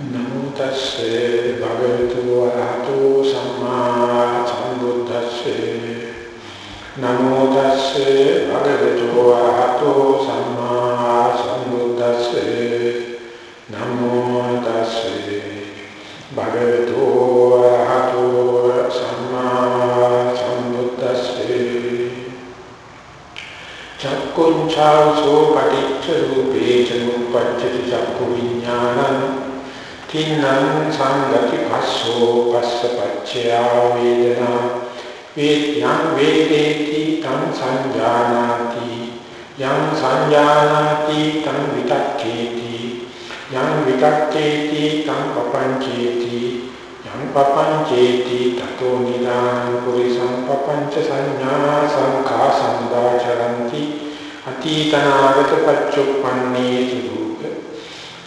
නමෝ තස්සේ භගවතු වරහතෝ සම්මා සම්බුද්දස්සේ නමෝ තස්සේ භගවතු වරහතෝ සම්මා සම්බුද්දස්සේ නමෝ තස්සේ භගවතු වරහතෝ සම්මා සම්බුද්දස්සේ චක්කුංචාසෝ පටිච්ච රූපේ ච උපච්චති චක්කු විඥානං කින්නං සංගති පස්සෝ පස්ස පච්චයා වේදනා වේඥාන් වේදේති තං සංජානාති යං සංජානාති තං විතක්කේති යං විතක්කේති තං පපංචේති යං පපංචේති තතෝ නිදානං පුරිසං පපංච සංඥා සංඛා සම්දාචරಂತಿ අතීතනාගත පච්චුප්පන්නේ සුදු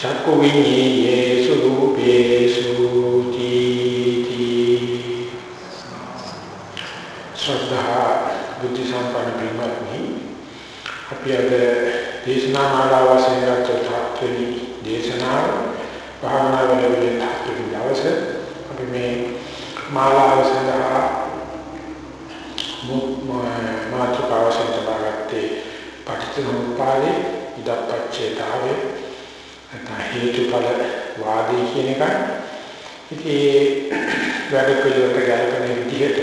චක්කු විඤ්ඤේයේසු රූපේසු තීති ශ්‍රද්ධා බුද්ධ සම්පන්න පින්වත්නි අපි අද දේශනා මාලාව වශයෙන් ගත්ත තාක්ෂණි දේශනාව භාවනා වලදී තාක්ෂණි දවසේ අපි මේ මාලාව සඳහා මාතෘකාව සඳහාගත්තේ පටිච්චසමුප්පාදේ ඉදප්පච්චේතාවේ නැත්නම් හේතුඵල වාදී කියන එකයි. ඉතින් වැඩ පිළිවෙලට ගැලපෙන විදිහට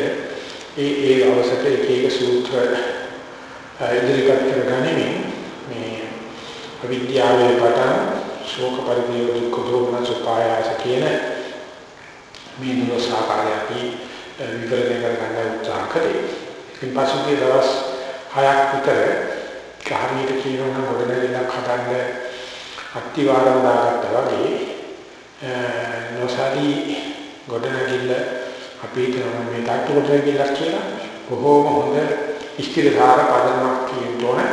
ඒ ඒ අවසට එක එක සූත්‍ර ඉදිරිපත් කරගනිමින් මේ අවිද්‍යාවේ පටන් ශෝක පරිදේව දුක්ඛ දෝමන සුපායාස කියන මේ නිරෝධාකාරය අපි විවරණය කරගන්න උත්සාහ කරේ. ඉතින් පසුගිය දවස් හයක් විතර කාර්යයට කියනවා ගොඩනැගිල්ලක් හදන්න අත්තිවාරම් දාගත්තා වගේ නොසලී ගොඩනැගිල්ල අපි හිතනවා මේ තාක්ෂි ගොඩනැගිල්ලක් කියලා බොහෝම හොඳ ඉස්තිරධාර පදනමක් කියන තෝරන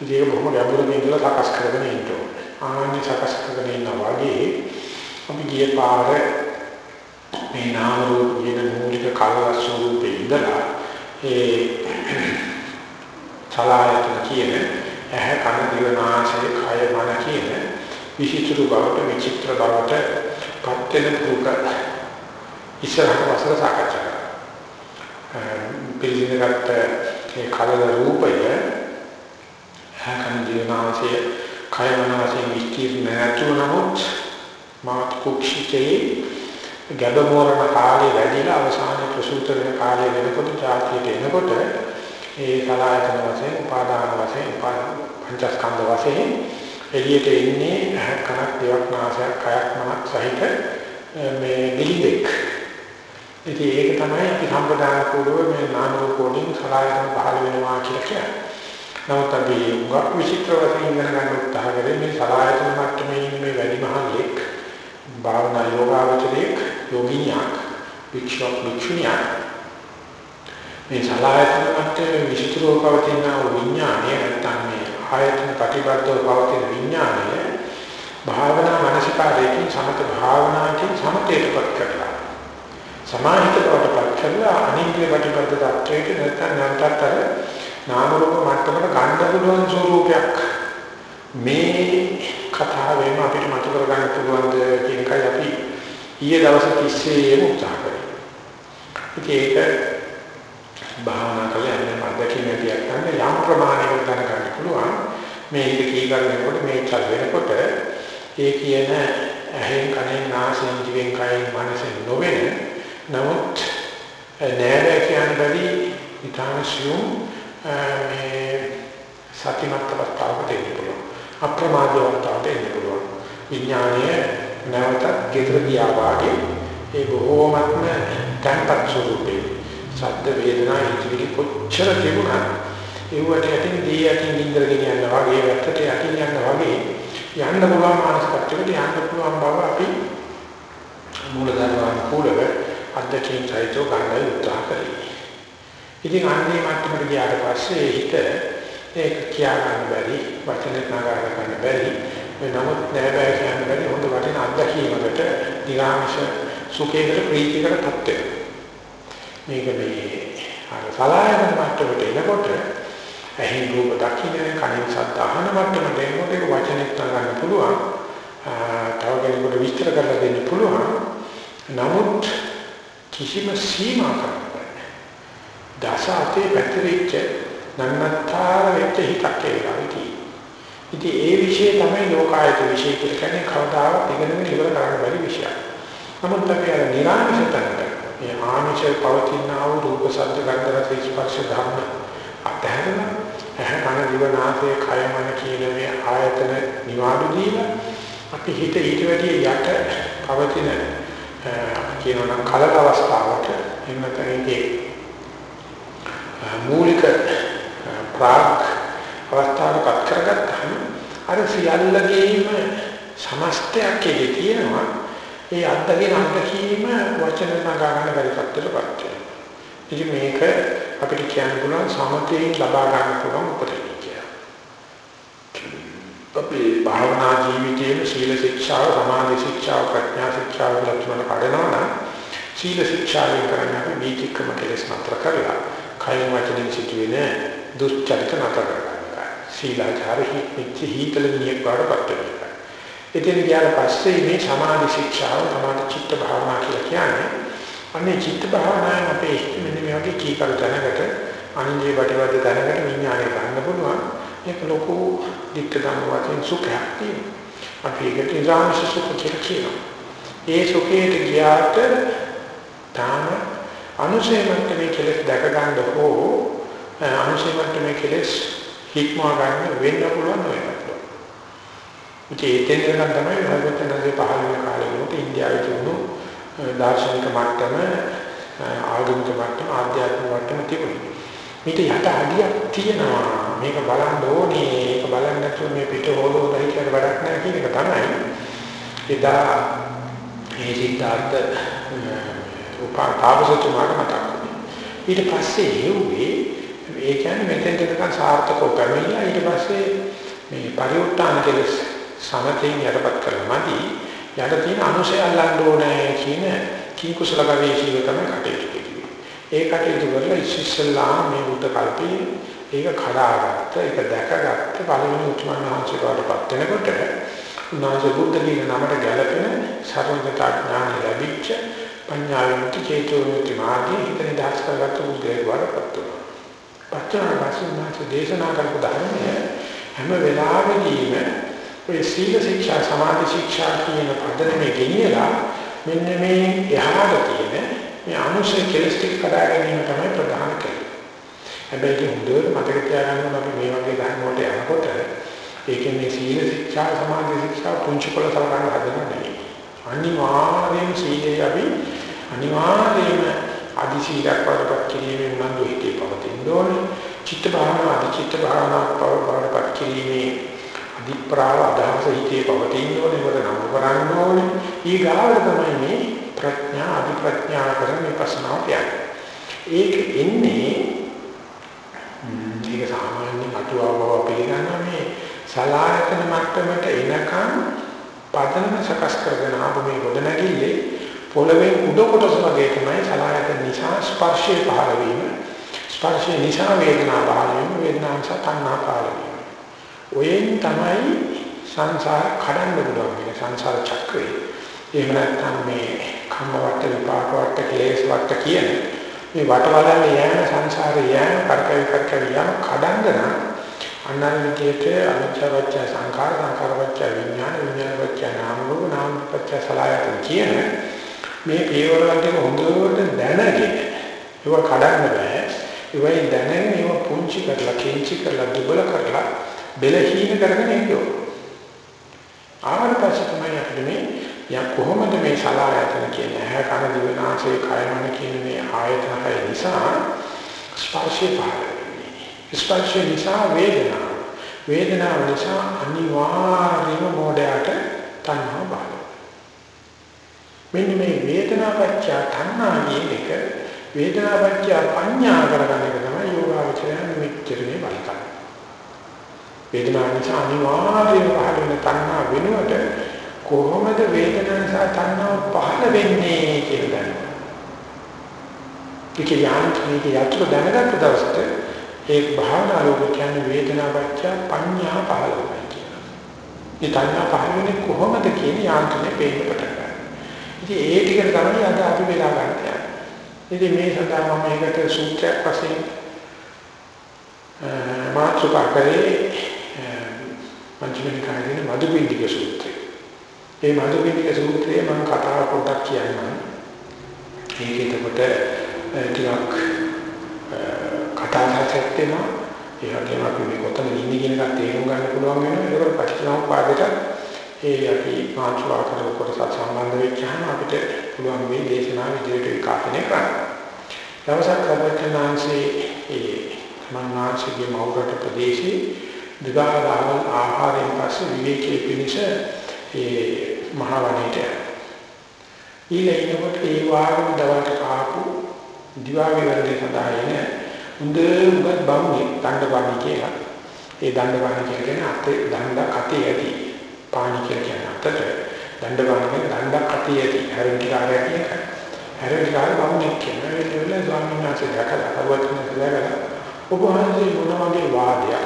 ඉතින් බොහොම ගැඹුරින් ඉඳලා සකස් කරගෙන ඉන්න ඕන. ආන්නේ සකස් කරගෙන ඉන්නා වගේ අපි ගිය පාර මේ නාම රූප කියන මූලික කාල ස්වરૂපේ ඉඳලා ඒ සලායතන කියන ඇහැ කන දිව නාසය කය මන කියන විචිත්‍ර බවට විචිත්‍ර බවට පත් වෙන පුරුක ඉස්සරහට වසර සාකච්ඡා කරා. පිළිගන්නගත්ත ඒ කලල රූපය ඇහැ කන දිව නාසය කය මන වශයෙන් විස්තීර්ණ නැතුව නමුත් මාත් කුක්ෂිතේ ගැබමෝරණ කාලේ වැඩිලා අවසාන ප්‍රසූත වෙන කාලේ වෙනකොට ජාතියට එනකොට ඒ සලආයතන වශයෙන් උපාදාන වශයෙන් පංචස්කන්ධ වශයෙන් එළියට එන්නේ ඇහ කනක් දිවක් නාසයක් කයක් මනක් සහිත මේ නිලිදෙක්. ඉතින් ඒක තමයි අපි සම්පදාන කෝඩුව මේ නාම රූප වලින් සලආයතන පහළ වෙනවා කියලා කියන්නේ. නමුත් අපි උගක් විචිත්‍ර වශයෙන් ඉගෙන ගන්න උත්සාහ කරේ මේ සලආයතන මට්ටමේ ඉන්න මේ වැඩිමහල්ෙක් භාවනා යෝගාවචරයක් යෝගිනියක් වික්ෂෝප වික්ෂුණියක් මේ සලආයතන මට්ටමේ විචිත්‍රව පවතින විඥානය නැත්නම් මේ ආයතන ප්‍රතිබද්ධව පවතින විඥානය භාවනා මානසිකාරයෙන් සමත භාවනාවකින් සමතේටපත් කරලා සමාහිත බවටපත් කරලා අනිත්‍ය ප්‍රතිබද්ධ tattweට නැත්නම් නැවතත් නාම රූප මට්ටමට ගන්න පුළුවන් ස්වરૂපයක් මේ කතාවෙම අපිට මතු කරගන්න පුළුවන්ද කියන එකයි අපි ඊයේ දවසේ තිස්සේම උත්සාහ කරේ. ඉතින් ඒක භාවනා කරලා යන්නේ අත්දැකීම් ඇතියක් ගන්න යම් ප්‍රමාණයකට දැනගන්න පුළුවන් මේක කී කරනකොට මේ චල් වෙනකොට ඒ කියන ඇහෙන් කනෙන් නාසයෙන් දිවෙන් කයෙන් මනසෙන් නොවෙන නමුත් නෑර කියන බැරි ඊටානසියුම් මේ සතිමත් අවස්ථාවකට එන්න පුළුවන් අප්‍රමාදී අවස්ථාවට එන්න පුළුවන් විඥානය නැවතත් ගෙදර ගියා වාගේ ඒ බොහෝමත්ම තන්පත් ස්වරූපේ ශබ්ද වේදනා ඉතිරි කොච්චර තිබුණත් ඒවට යටින් දී යටින් නින්දර ගෙන යනවා වගේ වැත්තට යටින් යනවා වගේ යන්න පුළුවන් මානසිකත්වයකට යන්න පුළුවන් බව අපි මූලධර්ම කුලව අධ්‍යක්ෂින් සහිතව ගන්න උත්සාහ කරේ. ඉතින් අන්නේ මට්ටමට ගියාට පස්සේ හිත ඒක කියා ගන්න බැරි වචනෙත් නගා ගන්න බැරි මේ නමුත් නෑ බෑ කියන්න බැරි හොඳ වටින අත්දැකීමකට නිරාමිෂ සුඛයකට ප්‍රීතියකට තත්ත්වයක්. මේක මේ අර සලායන මට්ටමට එනකොට ඇහි රූප දකින්න කනින් ශබ්ද අහන මට්ටමට එනකොට ඒක වචනෙත් ගන්න පුළුවන්. තව කෙනෙකුට විස්තර කරලා දෙන්න පුළුවන්. නමුත් කිසිම සීමාවක් නැහැ. දසාතේ පැතිරිච්ච නන්නතර වෙච්ච හිතක් ඒකයි. ඉතින් ඒ વિશે තමයි ලෝකායත વિશે කියලා කියන්නේ කවදාවත් ඉගෙනගෙන ඉවර කරන්න බැරි විෂයක්. නමුත් අපි අර නිරාමිෂ තැනට මේ ආමිෂ පවතින ආ වූ රූප ශබ්ද ගන්ධ රස ස්පර්ශ ධර්ම අතහැරලා ඇහැ කන දිව නාසය කය මන කියන මේ ආයතන නිවාඩු දීලා අපි හිත ඊට වැඩිය යට පවතින කියනවා කලක අවස්ථාවට එහෙම නැත්නම් ඒකේ මූලික ප්‍රාග් අවස්ථාවකට කරගත්තාම අර සියල්ලගේම සමස්තයක් එකේ තියෙනවා. ඒ අත්දගෙන අත්දැකීම වචන නගා ගන්න බැරි තත්ත්වයකටපත් වෙනවා. ඉතින් මේක අපිට කියන්න පුළුවන් සමතේන් ලබා ගන්න පුළුවන් උපදෙස් කියලා. අපි භාවනා ජීවිතයේ සීල ශික්ෂාව, සමාධි ශික්ෂාව, ප්‍රඥා ශික්ෂාව ලක්ෂණ කඩනවා නම් සීල ශික්ෂාවෙන් කරන්නේ අපි වීතික්‍රම කෙලෙස් නතර කරලා කය වචනෙන් සිදුවෙන දුස්චරිත නතර කරගන්නවා. සීලාචාර හිත් හිතල නියක් වඩපත් වෙනවා. එතන ගියාට පස්සේ මේ සමාධි ශික්ෂාව තමයි චිත්ත භාවනා කියලා කියන්නේ. අනේ චිත්ත භාවනාවෙන් අපේ මෙන්න මේ වගේ කීකරු තැනකට අනිජේ වටවද තැනකට විඥානය ගන්න පුළුවන්. ඒක ලොකු ධිට්ඨ ධම්ම වශයෙන් සුඛයක් තියෙනවා. අපි ඒකට ඉරාමශ සුඛ කියලා කියනවා. ඒ සුඛයට ගියාට තාම අනුශය මට්ටමේ කෙලෙස් දැක ගන්න හෝ අනුශය මට්ටමේ කෙලෙස් හික්මවා ගන්න වෙන්න පුළුවන් නේද? ඉතින් ඒතෙන් ගන්න තමයි භාගවතනගේ පහළ වෙන කාලේ වුණත් ඉන්දියාවේ තිබුණු දාර්ශනික මට්ටම ආගමික මට්ටම ආධ්‍යාත්මික මට්ටම තිබුණේ. මේක යට අඩියක් තියෙනවා. මේක බලන්න ඕනේ. මේක බලන්න නැතුව මේ පිට හොලෝ දෙයි කියලා වැඩක් නැහැ කියන එක තමයි. එදා මේ සිද්ධාර්ථ උපාතාවසතුමාට මතක් වුණේ. ඊට පස්සේ හෙව්වේ ඒ කියන්නේ මෙතෙන් දෙනකන් සාර්ථකව පැමිණිලා ඊට පස්සේ මේ පරිඋත්තාන කෙලස් සමතෙන් යටපත් කරනවාදි යට තියෙන අනුශය අල්ලන්න ඕනේ කියන කී කුසල ගවේෂීව තමයි කටයුතු කෙරුවේ. ඒ කටයුතු කරලා ඉස්සෙල්ලා මේ බුද්ධ කල්පේ ඒක කඩාගත්ත, ඒක දැකගත්ත පළවෙනි උතුමන් වහන්සේලාටපත් වෙනකොට උන්වහන්සේ බුද්ධ කියන නමට ගැලපෙන සර්වඥතා ඥාන ලැබිච්ච පඤ්ඤාවිමුක්ති චේතෝමුක්ති මාර්ගයේ හිතේ දහස් කරගත්ත බුද්ධේ වරපත් වෙනවා. පච්චාන වාසිනාච දේශනා කරපු ධර්මය හැම වෙලාවෙදීම ඔය සීල ශික්ෂා සමාධි ශික්ෂා කියන පදනමේ ගෙනියලා මෙන්න මේ එහාට තියෙන මේ අනුශය කෙලස් ටික කඩා ගැනීම තමයි ප්‍රධාන කරුණ. හැබැයි හොඳට මතක තියාගන්න අපි මේ වගේ ධර්ම වලට යනකොට ඒකේ මේ සීල ශික්ෂා සමාධි ශික්ෂා පුංචි කොළ සලකන්න හදනවා නෙවෙයි. අනිවාර්යෙන් සීලේ අපි අනිවාර්යෙන්ම අදි සීලයක් වඩපත් කිරීමෙන් උනන්දු හිතේ පවතින්න ඕනේ. චිත්ත භාවනා අදි චිත්ත භාවනා පවපත් කිරීමේ අධිප්‍රාව අදහස හිතේ පවතින්න ඕනේ මොකද නම් කරන්න ඕනේ. ඊගාවට තමයි මේ ප්‍රඥා අධි ප්‍රඥා කරන විපස්සනාට යන්නේ ඒක එන්නේ මේක සාමාන්‍යයෙන් අටුවාව පිළිගන්න මේ සලායතන මට්ටමට එනකන් පදනම සකස් කරගෙන ආපු මේ ගොඩනැගිල්ලේ පොළවේ උඩ කොටස වගේ තමයි සලායතන නිසා ස්පර්ශය පහළ වීම. ස්පර්ශය නිසා වේදනා පහළ වීම වේදනා නිසා තණ්හා පහළ වීම. ඔයෙන් තමයි සංසාර කඩන්න පුළුවන් මේ සංසාර චක්‍රය. එහෙම නැත්නම් මේ කම්ම වට විපාක වට ක්ලේශ වට කියන මේ වටවලන්නේ යෑම සංසාරේ යෑම කරකැවි කරකැවි යෑම කඩන්න නම් අන්නර විදියට අනිච්චවච්ච සංඛාර සංඛාරවච්ච විඥාන විඥානවච්ච නාම රූප නාම රූපච්ච සලආයතන කියන මේ පියවරවල් ටික හොඳට දැනගෙන ඒව කඩන්න බෑ ඒවයි දැනගෙන ඒව පුංචි කරලා කෙන්චි කරලා දුබල කරලා බෙලහීන කරගෙන ඉන්නවා. ආවට පස්සේ තමයි අපිට මේ යා කොහොමද මේ සලායතන කියන්නේ ඇහැ කන දිව නාසය කය මන කියන මේ ආයතන හය නිසා ස්පර්ශය පාරන්නේ. ස්පර්ශය නිසා වේදනාව. වේදනාව නිසා අනිවාර්යම මොඩයට තණ්හා බාල. මෙන්න මේ වේදනාපච්චය තණ්හා කියන එක වේදනාපච්චය පඤ්ඤා කරගන්න එක තමයි යෝගාවචරය මෙච්චරනේ බලකන්නේ. වේදනාව නිසා අනිවාර්යයෙන් පහළ වෙන තණ්හා වෙනුවට කොහොමද වේදනාව නිසා තණ්හාව පහළ වෙන්නේ කියලා දැනගන්න. ඒක යාන්ත්‍රික යතුරු දැනගත්ත දවසට ඒ භාවනා ලෝක කියන්නේ වේදනාවච්ච පඤ්ඤා පහළ වෙනවා කියනවා. මේ තණ්හා පහළ වෙන්නේ කොහොමද කියන යාන්ත්‍රණය පේන්න පටන් ගන්නවා. ඉතින් ඒ ටිකට තමයි අද අපි වෙලා ගන්න යන්නේ. ඉතින් මේ සඳහා මම මේකට සූත්‍රයක් වශයෙන් මාතෘකා කරේ පංචමනිකායේ මදුපිණ්ඩික සූත්‍රය. මේ මදුපිණ්ඩික සූත්‍රය මම කතාව පොඩ්ඩක් කියන්නම්. මේක එතකොට ටිකක් කතා කරලා තියෙනවා. ඒ වගේම අපි මේ කොතන ඉන්නේ කියන එක තේරුම් ගන්න පුළුවන් වෙනවා. ඒකට පටිච්චසමුප්පාදයට ඒ අපි මාතෘකා කරන කොටස සම්බන්ධ වෙච්චාම අපිට පුළුවන් මේ දේශනාව විදිහට විකාශනය කරන්න. දවසක් කරවටනාංශේ ඒ මන්නාංශගේ මෞරට ප්‍රදේශයේ දිගාවල් ආහාරයෙන් පස්සේ විවේකයේ පිණිස ඒ මහ වනයේට ඊළඟට ඒ වාග්ම දවල්ට කාපු දිවා විවරණය සඳහා එන හොඳ උගත් බමුණේ දණ්ඩපාණි කියලා. ඒ දණ්ඩපාණි කියන්නේ අතේ දණ්ඩ කතේ ඇති. පාණි කියලා කියන අතට දණ්ඩපාණි කියන්නේ දණ්ඩ කතේ ඇති. හැරෙන්කාරය කියන එක. හැරෙන්කාර බමුණෙක් කියන වෙලාවෙ ස්වාමීන් වහන්සේ දැකලා පරවතන දැකලා ඔබ වහන්සේ මොන වගේ වාදයක්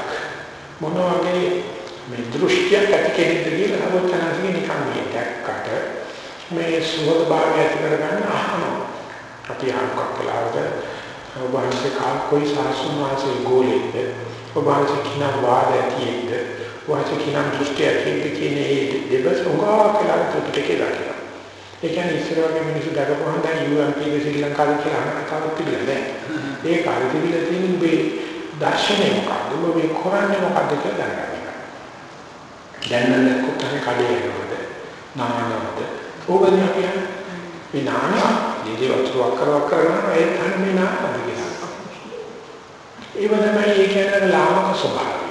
මොන වගේ මේ දෘෂ්ටියක් ඇති කෙනෙක්ද කියලා අවතනසින් නිකන් මේ දැක්කට මේ සුවද භාවය ඇති කරගන්න අහනවා. අපි අහක් කලාවද ඔබ වහන්සේ කා કોઈ සාසුන් වාසේ ගෝලෙක්ද? ඔබ වහන්සේ කින වාද ඇතිෙක්ද වාසේ කින දෘෂ්ටි ඇතිෙක්ද කියන ඒ දෙබස උගා කියලා පිටකේ දානවා ඒ කියන්නේ ඉස්සර වගේ මිනිස්සු දකපුවාම දැන් UMP ශ්‍රී ලංකාවේ කියලා අහන කතාවක් තිබිලා නැහැ. ඒ කාලේ තිබිලා තියෙන මේ දර්ශනය මොකක්ද ඔබ මේ කරන්නේ මොකක්ද කියලා දැනගන්න දැන් නම් කොටන කඩේ යනවාද නානවද ඕකදී අපි මේ නානවා දෙදේ වතුර වක්කරවක් කරනවා ඒ තමයි මේ නානවා කියලා. ඒ වගේම ඒ කියන්නේ ලාමක ස්වභාවය.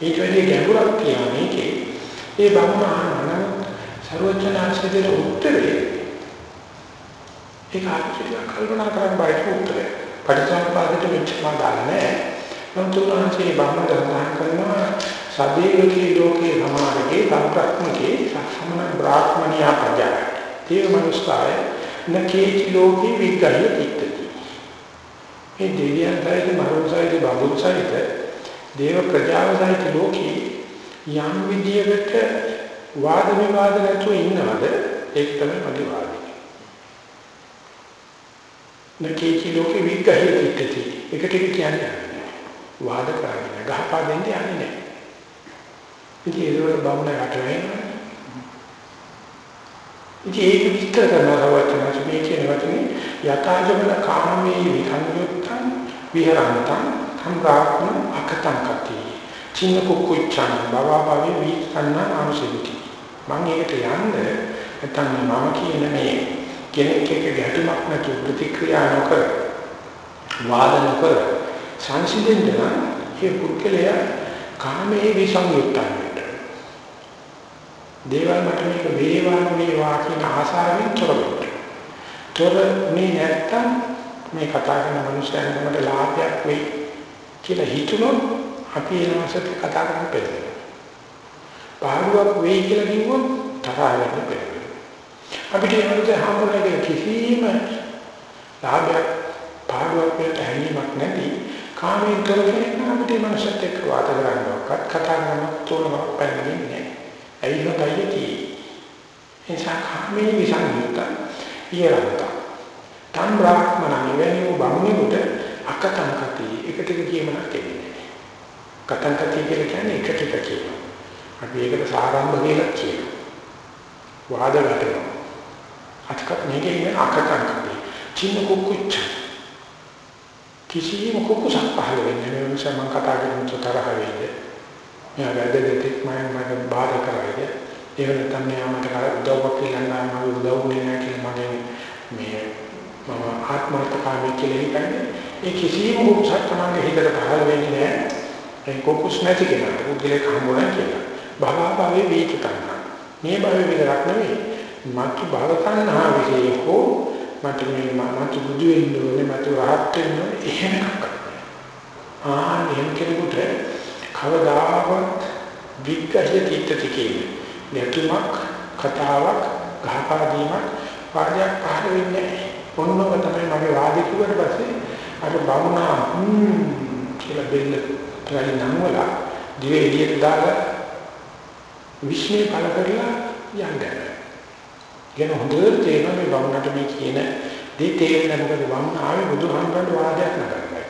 ඊට වැඩි ගැඹුරක් තියෙනවා මේකේ. ඒ බමුණ අහනවා සර්වඥාන්සේගේ උත්තරේ ඒක ආචාර්ය කල්පනා කරන් බයිට උත්තරේ. පටිච්චසමුප්පාදයට මෙච්චරම දාලා නැහැ. නමුත් උන්වහන්සේ බමුණ දරනා කරනවා සදේවකී ලෝකේ සමාරකේ සම්ප්‍රක්‍මකේ සම්මන බ්‍රාහ්මණියා ප්‍රජා. තේ මනුස්සාය නකේචි ලෝකේ විග්‍රහය තිත්තති. මේ දෙවියන් සහිත මරුන් සහිත බබුන් සහිත දේව ප්‍රජාව සහිත ලෝකේ යම් විදියකට වාද විවාද නැතුව ඉන්නවද ඒක තමයි මගේ වාදය. නකේචි ලෝකේ විග්‍රහය තිත්තති. ඒකට කියන්නේ වාද කරන්නේ ගහපා දෙන්නේ යන්නේ නැහැ. ඉතින් ඒක බමුණ රට වෙනවා. ඉතින් ඒක විස්තර කරනවා සවචනස මේ කියන වචනේ යථාජවන කාමයේ විකංයුත්තං විහරන්තං සම්රාක්ණ අකතං කති චින්න කුක්කුච්ඡං බවභාවේ විකන්න අනුසෙවිති මම ඒකට යන්න නැත්නම් මම කියන මේ කෙනෙක් එක්ක ගැටුමක් නැතුව ප්‍රතික්‍රියා නොකර වාද නොකර සංසිඳෙන්න නම් මේ පුද්ගලයා කාමයේ විසංයුක්තයි දේවල් මට මේක වේවා වේවා කියන ආසාවෙන් තොරවෙන්න. තොරනේ නැත්තම් මේ කතා කරන මනුස්සයන්ට මට ලාභයක් වෙයි කියලා හිතුනොත් අපි එනවාසත් කතා කරන්න බැහැ. පාඩුවක් වෙයි කියලා කිව්වොත් තරහා වෙන්න බැහැ. අපිට ඒකට හම්බුනේ කිසිම ලාභයක් පාඩුවක් වලට හැංගීමක් නැති කාමයෙන් කරගෙන අපිට මනුස්සයෙක් එක්ක වාද කරන්නවත් කතා කරනවත් තෝරනවත් පැන්නේ නැහැ. ඇවිල්ලා ගයියති. එනිසා කාමයේ විසංයුක්ත ඊරන්ත. තම් බ්‍රාහ්මණ නිවෙනු බමුණුට අකතං කති එකට කියමනක් දෙන්නේ. කතං කති කියලා කියන්නේ එකට එක කියනවා. අපි ඒකට සාරම්භ කියලා කියනවා. වාද වැටෙනවා. අත්කත් මේකේ ඉන්නේ අකතං කති. චින්න කුක්කුච්ච. කිසියම් කුකුසක් පහළ වෙන්නේ නැහැ. ඒ නිසා මම කතා කරන තරහ වෙන්නේ. මෙයා වැදගත් මම මට බාධා කරයිද? ඒක නැත්නම් මෙයා මට උදව්වක් කියලා මම උදව් වෙන්නේ නැහැ කියලා මගේ මේ මම ආත්මර්ථකාමී කියලා හිතන්නේ. ඒ කිසිම උත්සාහ තමන්ගේ හිතට පහළ වෙන්නේ නැහැ. ඒ කොකුස් නැති කෙනාට උදේක හම්බුනා කියලා. භවභාවේ වේතු කරනවා මේ භවයේ විතරක් නෙවෙයි. මතු භව තණ්හා විශේෂ හෝ මට මේ මතු බුදු වෙන්න ඕනේ මතු රහත් වෙන්න ඕනේ එහෙම කරනවා ආ එහෙම කෙනෙකුට කවදාවත් විග්‍රහය තීත්‍ති කියන්නේ නැතුමක් කතාවක් ගහපා දීමක් වාදයක් පහළ වෙන්නේ නැහැ. ඔන්නෝක තමයි මගේ වාදේ කිව්වට පස්සේ අර බමුණා හ්ම් කියලා බෙල්ල ප්‍රලි නංවල දිවේ එළියට දාලා විශ්මේ පළ කරලා යන්නේ. කියන හොඳට තේරෙනවා මේ වුණාට මේ කියන දේ තේරෙන්නේ මොකද වුණ ආවේ බුදුහාමුදුරන්ට වාදයක් නගන්නේ.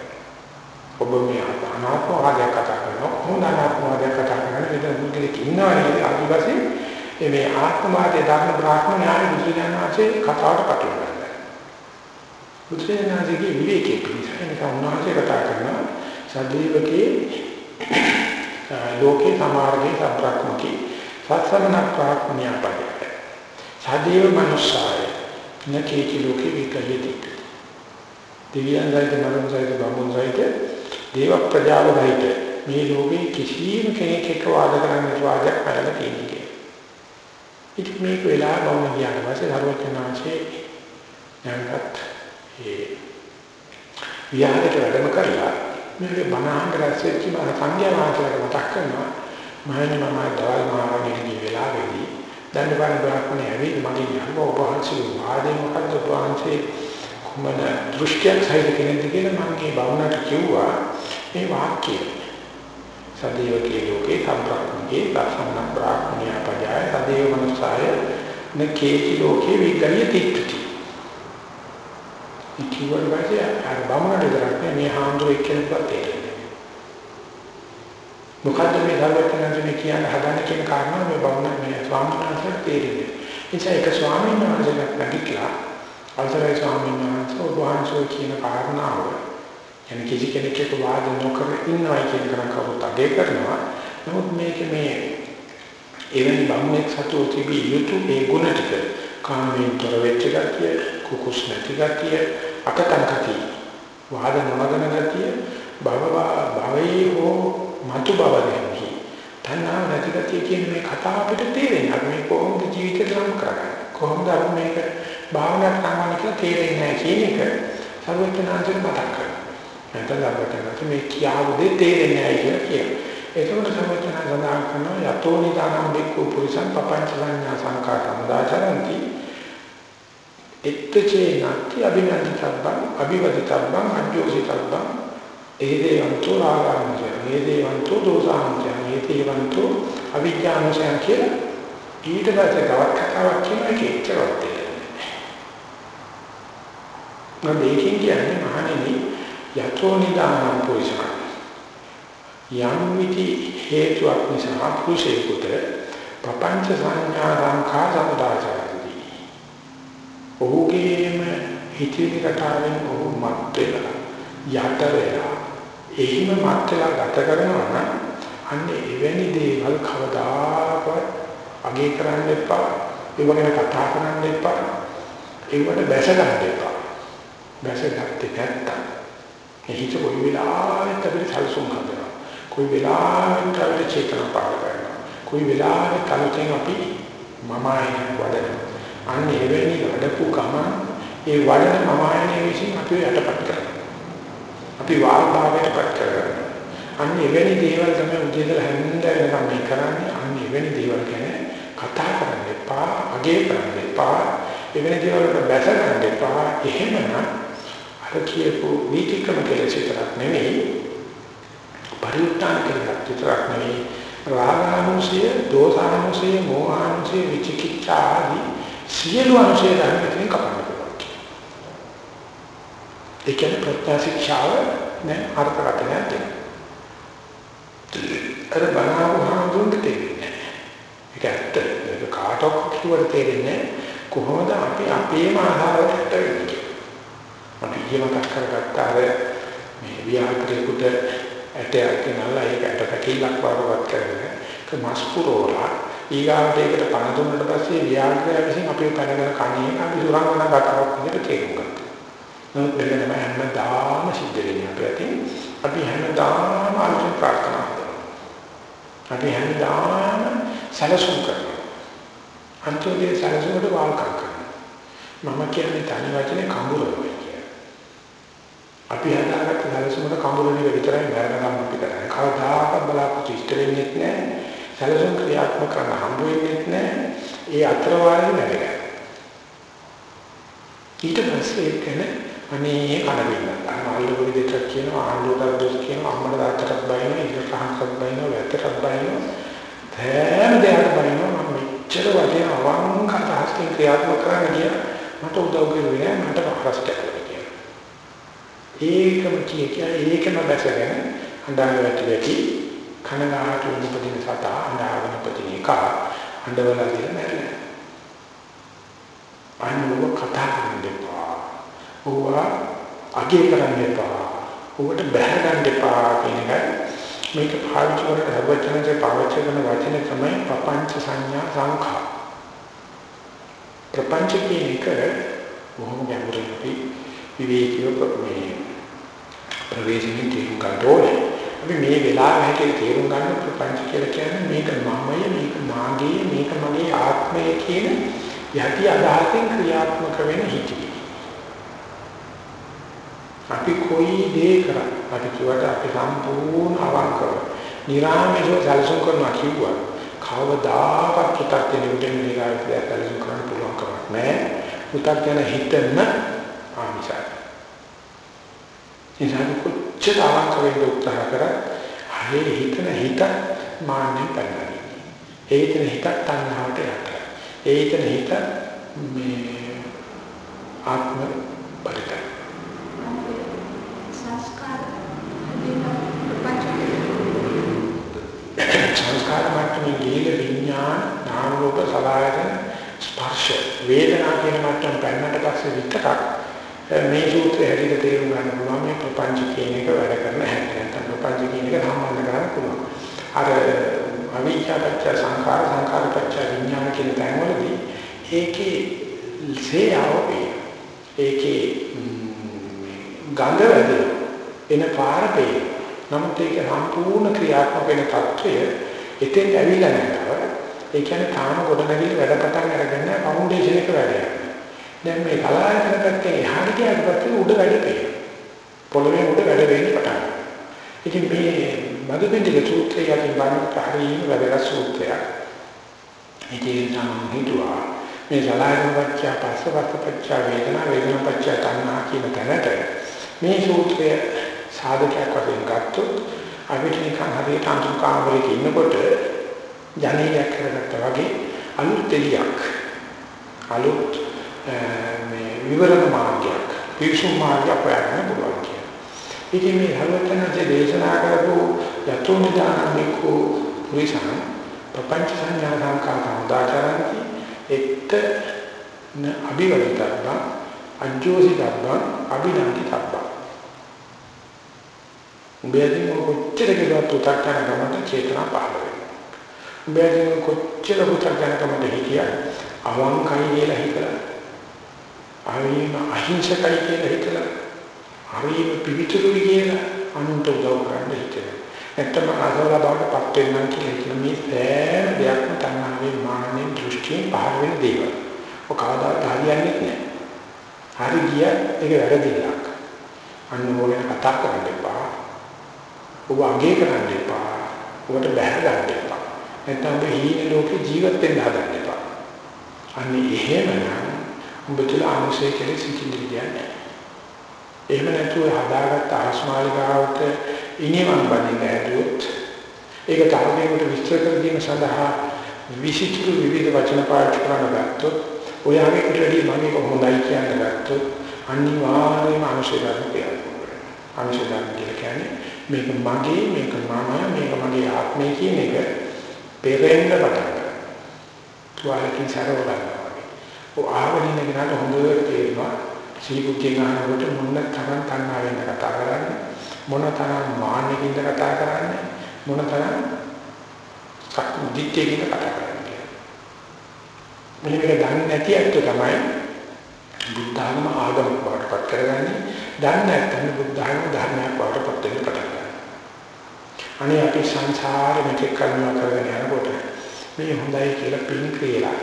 ඔබ මේ අනාත්ම වාදයක් කතා කරනවා කොහොමද අනාත්ම වාදයක් කතා කරන්නේ මෙතන මුල්කෙක ඉන්නවනේ ආදිවාසී මේ ආත්මවාදයේ ධර්ම බ්‍රාහ්මණයාගේ බුදුරජාණන් වහන්සේ කතාවට පටලවනවා. බුදුරජාණන් වහන්සේගේ විවේකයේ පිළිසෙනක උන්වහන්සේ කතා කරනවා සදීවකේ ලෝකේ සමාර්ගයේ සබ්‍රාහ්මකේ සත්සමන ප්‍රාඥා පදයට. සදීව මනුස්සාය නකේති ලෝකේ විකලිතයි. දෙවියන් සහිත මනුන් සහිත බමුන් සහිත දේව ප්‍රජාව සහිත මේ ලෝකේ කිසිම කෙනෙක් එක්ක වාද කරන්න වාදයක් කරලා තියෙන්නේ ඉතින් මේක වෙලා බවම කියන පස්සේ ධර්මචනාංශේ නැවතත් ඒ විහාරයට වැඩම කරලා මේක බණහන් රැස්වෙච්ච මම සංඝයා වහන්සේලාට මතක් කරනවා මහණනි මම දවල් මාර්ගයේ වෙලාවේදී දැන් බණ බ්‍රාහ්මණය ඇවිත් මගේ යන්න ඔබ වහන්සේ වාදේ මොකද්ද ඔබ වහන්සේ කුමන දෘෂ්ටියක් සහිත කෙනෙක්ද කියලා මම මේ බවුණට කිව්වා මේ වාක්‍යය. සදේවකේ ලෝකේ සම්ප්‍රාප්තියේ ලක්ෂණ ප්‍රාප්තිය පජාය. සදේව මනසාය නකේති ලෝකේ විග්ගලිය තිට්ටි ඉතිවල වාසිය අර බමුණට දරන්නේ මේ හාමුදුරුවෝ එක්කෙනෙක්වත් තේරෙන්නේ මොකද්ද මේ ධර්මචර්යනේ කියන්න හදන්නේ කියන කාරණාව මේ බවුන මේ ස්වාමීන් වහන්සේට තේරෙන්නේ. එනිසා ඒක ස්වාමීන් වහන්සේට පැහැදිලා අවසරයි ස්වාමීන් වහන්සේ ඔබ වහන්සේ කියන කාරණාව යන කිසි කෙනෙක්ට වාද නොකර ඉන්නවයි කියන කරකවත අගය කරනවා. නමුත් මේක මේ එවැනි බමුණෙක් සතුව තිබිය යුතු ඒ ගුණ ටික කාමයෙන් තොර වෙච්ච ගතිය, කුකුස් නැති ගතිය, අකටංකතිය, වාද නොනගන ගතිය, භව භවයේ හෝ මතු බව දැනගනි. තණ්හාව නැති ගතිය කියන මේ කතාව අපිට තේරෙන්නේ අපි මේ කොහොමද ජීවිතේ ගමන් කරන්නේ? කොහොමද අපි මේක භාවනා කරනවා කියලා තේරෙන්නේ නැහැ කියන එක සර්වඥාන්තර මතක් කරනවා. නැත්නම් අපිට මේ කියාව දෙ තේරෙන්නේ නැහැ කියලා කියනවා. ඒකවල සර්වඥා සඳහන් කරනවා යතෝ නිදානම් බික්කෝ පුරිසං පපංචසඤ්ඤා සංකාතං දාචරಂತಿ එත්තචේ නැති අභිනන්දිතබ්බං අභිවදිතබ්බං අජ්ජෝසිතබ්බං ඒදේවන්තෝ රාගාංශය ඒදේවන්තෝ දෝසාංශය ඒදේවන්තෝ අවිජ්ජාංශය කියලා ඊට පස්සේ තවත් කතාවක් කියන එක එච්චරවත් මම මේකෙන් කියන්නේ මහණෙනි යතෝ නිදානම් පුරිසං යම් විදි හේතුවක් නිසා පුරුෂයෙකුට පపంచ සංඥා සංඛා සමුදාචරති ඔහුගේම හිතේ රටාවෙන් ඔහු මත් වෙලා යට වෙලා එහිම මත් වෙලා ගත කරනවා නම් අන්නේ එවැනි දේවල් කවදාකවත් අගේ කරන්න එපා ඒ වගේ කතා කරන්න එපා ඒවට බැස ගන්න එපා බැසගත්තේ නැත්තම් එහිට කොයි වෙලාවෙත් අපිට සල්සුම් හදනවා. කොයි වෙලාවෙත් අපිට චේතන පාල කරනවා. කොයි වෙලාවෙත් කලකින් අපි මමයි වඩන. අන්න එවැනි වඩපු ගමන් ඒ වඩන මමයනේ විසින් අපි යටපත් කරනවා. අපි වාග්භාවයටපත් කරනවා. අන්න එවැනි දේවල් තමයි උදේදලා හැන්ද වෙනකම් මේ කරන්නේ. අන්න එවැනි දේවල් ගැන කතා කරන්න එපා, අගේ කරන්න එපා. එවැනි දේවල් වලට බැස ගන්න එපා. එහෙමනම් කියපු වීතිකම කෙලෙස් විතරක් නෙවෙයි පරිඋත්තාන කෙලෙස් විතරක් නෙවෙයි රාගානුසය, දෝසානුසය, මෝහානුසය, විචිකිච්ඡා ආදී සියලු අනුසය ධර්මයන් කපන්න පුළුවන්. ඒ කියන්නේ ප්‍රත්‍යශික්ෂාව නේ අර්ථකථනයක් දෙන්න. අර බණවහම දුන්නේ ඒක ඇත්ත. ඒක කාටවත් කිව්වට තේරෙන්නේ කොහොමද අපි අපේම ආහාරයට වෙන්නේ. අපි ඊමතක් කරගත්ත අර මේ විහාරයකට ඇටයක් ගෙනල්ලා ඒක ඇට පැකිලක් වරවත් කරගෙන ඒක මස් පුරවලා ඊගාවට ඒකට පණ දුන්නට පස්සේ විහාරය විසින් අපේ පැනගෙන කණේ අපි සුරංගන කතාවක් විදිහට තේරුම් ගන්නවා. නමුත් මේක තමයි හැමදාම සිද්ධ වෙන්නේ අපිට. අපි හැමදාම අලුත් ප්‍රාර්ථනා කරනවා. අපි හැමදාම සැලසුම් කරනවා. අන්තිමේ සැලසුමට වාල්කම් කරනවා. මම කියන්නේ තනි වචනේ කඹුරයි. අපි හදාගත්ත සැලසුමට කඹුරුනේ විතරයි මරණකම් අපි කරන්නේ. කවදාකවත් බලාපොරොත්තු ඉෂ්ට වෙන්නේ නැහැ. සැලසුම් ක්‍රියාත්මක කරන්න හම්බ වෙන්නේ නැහැ. ඒ අතර වාරේ නැගලා. ඊට පස්සේ එක්කන අනේ කඩවින්න. ආල්ලු විදිහට කියනවා ආල්ලුට දොස් කියනවා අම්මට තාත්තට බයිනවා ඉතින් කහකට බයිනවා වැත්තට බයිනවා හැම දෙයක්ම බලනවා මම මෙච්චර වගේ අවංක අදහස්කින් ක්‍රියාත්මක කරන්න ගියා මට උදව් කරුවේ මට පහරස්ට කියලා. ඒකම කිය කිය ඒකම බැසගෙන අඬන වැටි වැටි කනගාටු උපදින සතා අඬාගෙන උපදින එක අඬවලා කියලා නැරෙනවා. අනුව කතා කරන්න එපා. ඕවා අගේ කරන්න එපා. ඕකට බැහැ ගන්න එපා කියන එකයි මේක පාවිච්චි කරන හර්වචනසේ පාවිච්චි කරන වචන තමයි ප්‍රපංච සංඥා සංඛා. ප්‍රපංච කියන එක බොහොම ගැඹුරින් අපි විවේකීව මේ ප්‍රවේශිකින් තේරුම් ගන්න ඕනේ. අපි මේ වෙලාව හැටියට තේරුම් ගන්න ප්‍රපංච කියලා කියන්නේ මේක මමය, මේක මාගේ, මේක මගේ ආත්මය කියන යටි අදහසින් ක්‍රියාත්මක වෙන හිතේ. අපි කොයි දේ කරා අපි කිව්වට අපි සම්පූර්ණ අවංකව නිරාමයේ සැලසුම් කරනවා කිව්වා කවදාකවත් පුතක් දෙනෙකුට නිරාමයේ සැලසුම් කරන්න පුළුවන් කමක් නැහැ. පුතක් ගැන හිතන්න ආමිසයි ඉතින් කොච්චර අවංක වෙන්න උත්සාහ කරා හරි හිතන හිත මාන්නේ පැනනයි ඒ හිතන හිත තණ්හාවට යට ඒ හිතන හිත මේ ආත්ම පරිතයි සංස්කාර මට්ටමේ ගිහිල විඥාන නාම රූප සලආයතන ස්පර්ශ වේදනා කියන මට්ටම පැන්නට පස්සේ විතරක් මේ සූත්‍රය හැටියට තේරුම් ගන්න පුළුවන් මේ ප්‍රපංච කියන එක වැඩ කරන හැටි. නැත්නම් ප්‍රපංච කියන එක සම්බන්ධ කරන්න පුළුවන්. අර අවිචාරච්ච සංඛාර සංඛාරපච්ච විඥාන කියන තැන්වලදී ඒකේ සේයාවේ ඒකේ ගඳ වැඩි එන පාර පේනවා. නමුත් ඒක සම්පූර්ණ ක්‍රියාත්මක වෙන తত্ত্বය එතෙන් ඇවිල්ලා නැහැ. ඒ කියන්නේ තාම ගොඩනැගිලි වැඩ පටන් අරගෙන ෆවුන්ඩේෂන් එක වැඩේ. දැන් මේ කලායතන පැත්තේ එහාට ගියාට පස්සේ උඩ වැඩ පේනවා. පොළවේ උඩ වැඩ වෙන්න පටන් ගන්නවා. ඉතින් මේ මදුපින්ඩික සූත්‍රය යකින් බලනකොට හරියම වැදගත් සූත්‍රයක්. ඉතින් නම් හිතුවා මේ සලායන පත්‍ය පස්සපත්ත පත්‍ය වේදනා වේදනා පත්‍ය තණ්හා කියන තැනට මේ සූත්‍රය සාධකයක් වශයෙන් ගත්තොත් අපිට නිකන් හරියට අඳුරු කාමරයක ඉන්නකොට ජනේලයක් කරගත්තා වගේ අලුත් එළියක් අලුත් මේ විවරණ මාර්ගයක් පිරිසුම් මාර්ගයක් හොයන්න පුළුවන් කියලා. ඉතින් මේ හරවතනසේ දේශනා කරපු යතුන් දානමිකෝ පුරිසං ප්‍රපංච සංඥා සංකාත උදාචරන්ති එත්ත න අභිවදිතබ්බ අජ්ජෝසි තබ්බ අභිනන්ති තබ්බ උඹයදී කොච්චර කෙරුවත් උතක් කරන ගමන්ට චේතනා පහළ වෙනවා. උඹයදී කොච්චර උතක් කරන ගමන්ට හිතියා අවංකයි කියලා හිතලා. ආවීම අහිංසකයි කියලා හිතලා. හරිම පිවිතුරුයි කියලා අනුන්ට උදව් කරන්න හිතෙනවා. නැත්තම් අසවල බවට පත් වෙනවා කියලා හිතන මේ සෑම දෙයක්ම තණ්හාවේ මානෙන් දෘෂ්ටියෙන් පහළ වෙන දේවල්. ඔක කවදාවත් හරියන්නේ නැහැ. හරි ගිය ඒක වැරදිලක්. අන්න ඕගෙන කතා කරන්න එපා. ඔබ අගේ කරන්න එපා. ඔබට බැහැ ගන්න එපා. නැත්නම් ඔබ හීන ලෝකේ ජීවත් වෙන්න හදන්න එපා. අන්නේ එහෙමනම් ඔබ තුල අනුසය කෙරේ සිටින්න කියන්නේ. එහෙම නැතුව හදාගත්ත ආස්මාලිකාවට ඉනිමන් බඳින්න හැදුවොත් ඒක තරමයකට විස්තර කර දීම සඳහා විශිෂ්ට විවිධ වචන පාවිච්චි කරන ගත්තොත් ඔයාගේ කුටදී මම කොහොමදයි කියන්න ගත්තොත් අනිවාර්යයෙන්ම අනුසය ධර්ම කියනවා. අනුසය ධර්ම කියන්නේ මේක මගේ මේක මම මේක මගේ ආත්මය කියන එක පෙරෙන්න පටන් ගන්නවා. තුවාලකින් සරව ගන්නවා වගේ. ඔය ආවදින කෙනාට හොඳට තේරෙනවා සීකුකේ ගන්නකොට මොන තරම් තණ්හාවෙන්ද කතා කරන්නේ මොන තරම් මාන්නකින්ද කතා කරන්නේ මොන තරම් සක්දිත්තේකින්ද කතා කරන්නේ. මෙන්න මේක දන්නේ නැති අයට තමයි බුද්ධ ධර්ම ආගමක් බවට පත් කරගන්නේ. දන්නේ නැත්නම් බුද්ධ ධර්ම ධර්මයක් බවට පත් වෙන්න පටන් ගන්නවා. අනේ අපි සංසාරෙ මෙතෙක් කරනවා කරගෙන යනකොට මේ හොඳයි කියලා පින් කියලා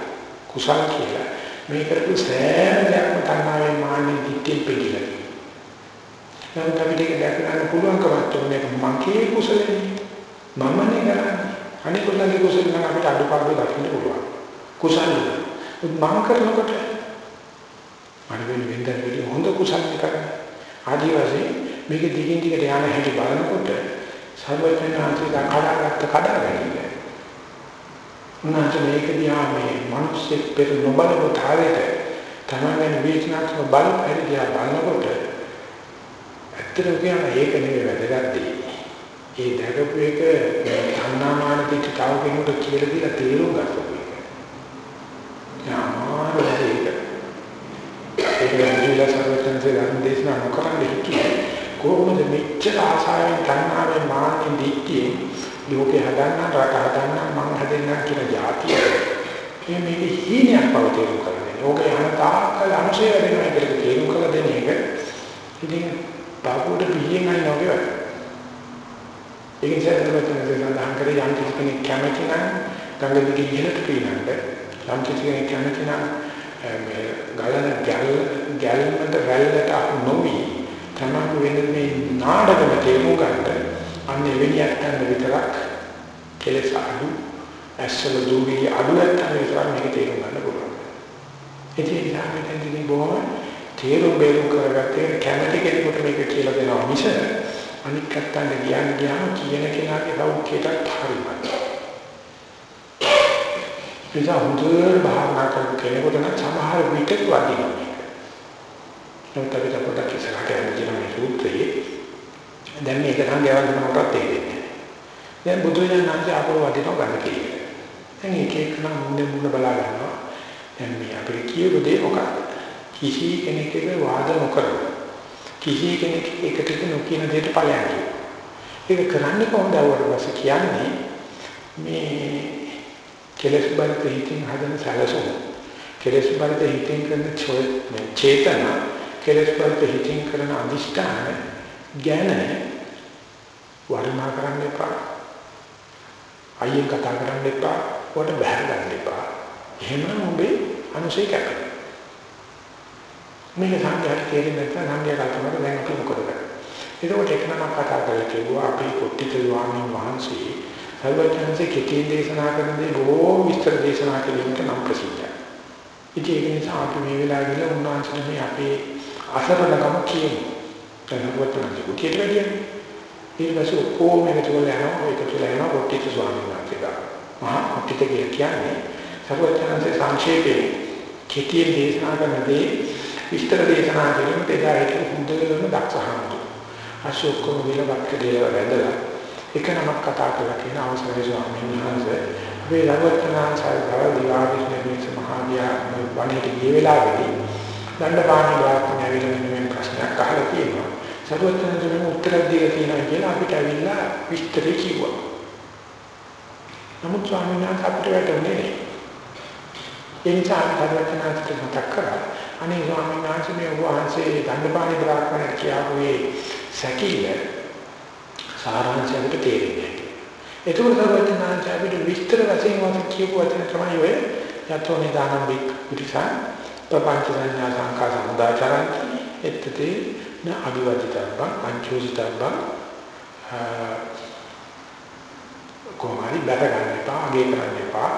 කුසල කියලා මේ කරපු සෑම දෙයක්ම තණ්හාවෙන් මාන්නේ දිත්තේ පිළිලා තියෙනවා. නමුත් අපිට ඒක දැක ගන්න පුළුවන්කමක් තුනේ මගේ කුසලනේ මමනේ කරන්නේ. අනිකුල්ලගේ කුසල නම් අපිට අඩුපාඩු දකින්න පුළුවන්. කුසල මම කරනකොට මම වෙන වෙනදට වැඩි හොඳ කුසල කරන්නේ. ආදි වශයෙන් මේක දිගින් දිගට යන හැටි බලනකොට සර්වඥාන්සේ කඩාගත්ත කඩාගන්නේ. උන්වහන්සේ මේක දිහා මේ මිනිස්සෙක් පෙර නොබලව තාලෙට තමයි විචනාත්මක බලපෑම දිහා බලනකොට ඇත්තටම කියන ඒක නෙවෙයි වැදගත් දේ. ඒ දැකපු එක තණ්හාමාන පිට තව කෙනෙකුට කියලා දීලා තේරුම් ගන්න යාමාරු ඒක. ඒක විදිහට සර්වඥන්සේ ධර්ම දේශනා නොකරන්නේ හිතුවේ කොහොමද මෙච්චර ආසාවෙන් තණ්හාවෙන් මානෙන් දික්කේ ලෝකේ හදන්න රට හදන්න මම හදන්න කියන જાතිය. මේ මේක හීනයක් බව තේරුම් කරගන්න. ලෝකේ යන තාක්කල් අනුශය වෙනවා කියලා තේරුම් කරලා දෙන එක. ඉතින් බාබුට පිහින් අයින් නොවේ. ඒක නිසා තමයි සඳහන් කරේ යම් කෙනෙක් කැමති නම් ගඟ දිගේ ඉහළට පීනන්න යම් කෙනෙක් කැමති නම් මේ ගලන ගැල් ගැල්මට රැල්ලට අහු නොවි තමන් වෙන මේ නාඩගම තේරුම් ගන්න අන්න එවැනියක් ගන්න විතරක් කෙලෙස් අඩු ඇස්සල දුවී අඩු නැත්නම් විතරක් මේක තේරුම් ගන්න පුළුවන්. ඉතින් ඒ නිසා මෙතනදී බොහොම තේරුම් බේරුම් කරගත්තේ කැමති කෙනෙකුට මේක කියලා දෙනවා මිස අනික් කත්තන්න කියන්නේ ගියාම කියන කෙනාගේ සෞඛ්‍යයට හරියන්නේ. නිසා හොඳට භාවනා කරන කෙනෙකුට නම් සමහර විට වදිනවා මේක. නමුත් අපි පොඩ්ඩක් ඉස්සරහට යන්න කියන මේ සූත්‍රයේ දැන් මේක සංගයවල් කරනකොට තේරෙන්නේ. දැන් බුදුරජාණන් වහන්සේ අපව වදිනවා ගන්න කියලා. දැන් එක එක නම් මුන්නේ මුන්න බලා ගන්නවා. දැන් මේ අපිට කියපු දේ මොකක්ද? කිසි කෙනෙක් එක වාද නොකරන. කිසි කෙනෙක් එකට එක නොකියන දෙයට ඵලයන් ඒක කරන්නේ කොහොමද අවුරුද්දක් කියන්නේ මේ කෙලස් බරිත හිතින් හදන සැලසුම. කෙලස් බරිත හිතින් කරන චේතන කෙලස් බරිත හිතින් කරන අදිෂ්ඨාන ගැන වර්ණනා කරන්න එපා. අයියෙන් කතා කරන්න එපා. කොට බහැර ගන්න එපා. එහෙම ඔබේ අනුසය කැපෙන මේක සංඝයාට තේරෙන්නේ නැත්නම් සංඝයා කල්පනා දැන් අපි මොකද කරන්නේ? එතකොට එක නමක් කතා කරලා කිව්වා අපි කොට්ටිත ස්වාමීන් වහන්සේ සර්වඥාන්සේ කෙටි දේශනා කරන දේ බොහෝ විස්තර දේශනා කිරීමට නම් ප්‍රසිද්ධයි. ඉතින් ඒක නිසා අපි මේ වෙලාවේ ගිහලා උන්වහන්සේට මේ අපේ අසරණකම කියමු. සර්වඥාන්සේ කුටියට ගියනේ. ඊට පස්සේ කොහොම එකතු කරලා යනවා එකතු කරලා යනවා කොට්ටිත ස්වාමීන් වහන්සේලා. මහා කොට්ටිත කියන්නේ සර්වඥාන්සේ සංක්ෂේපයෙන් කෙටි දේශනා කරන දේ විස්තර දේශනා කිරීමට එදා ඒක හොඳම දක්ෂහමතු. අශෝක කුමවිලවත් කියලා වැදලා එක නමක් කතා කරලා කියන අවසරයි ස්වාමීන් වහන්සේ. අපේ ලවත්තනාචාර්ය දිවාවිෂ්ණ මේස මහාවියා වණේට ගිය වෙලාවේදී දණ්ඩපාණි වාක්‍යය ඇවිල්ලා මෙන්න මේ ප්‍රශ්නයක් අහලා තියෙනවා. සරුවත්තරන් උත්තර දීලා තියෙනවා කියලා අපිට ඇවිල්ලා විස්තරේ කිව්වා. නමුත් ස්වාමීන් වහන්සේ අපිට වැටුනේ නෑ. ඒ නිසා සරුවත්තරන්ට මතක් කරා අනේ ස්වාමීන් වහන්සේ මේ වහන්සේ දණ්ඩපාණි බ්‍රාහ්මණය කියාවේ සැකිල්ල සාරාංශය අපිට තේරෙන්නේ නැහැ. ඒකවල සර්වඥාන්ත අපිට විස්තර වශයෙන් වත් කියපු වචන තමයි ඔය යතෝ නිදානම් බික් පිටසා ප්‍රපංච සංඥා සංකා සමුදාචරං එත්තේ න අභිවදිතබ්බං අංචෝසිතබ්බං කොහොමරි බැර ගන්න එපා අගේ කරන්න එපා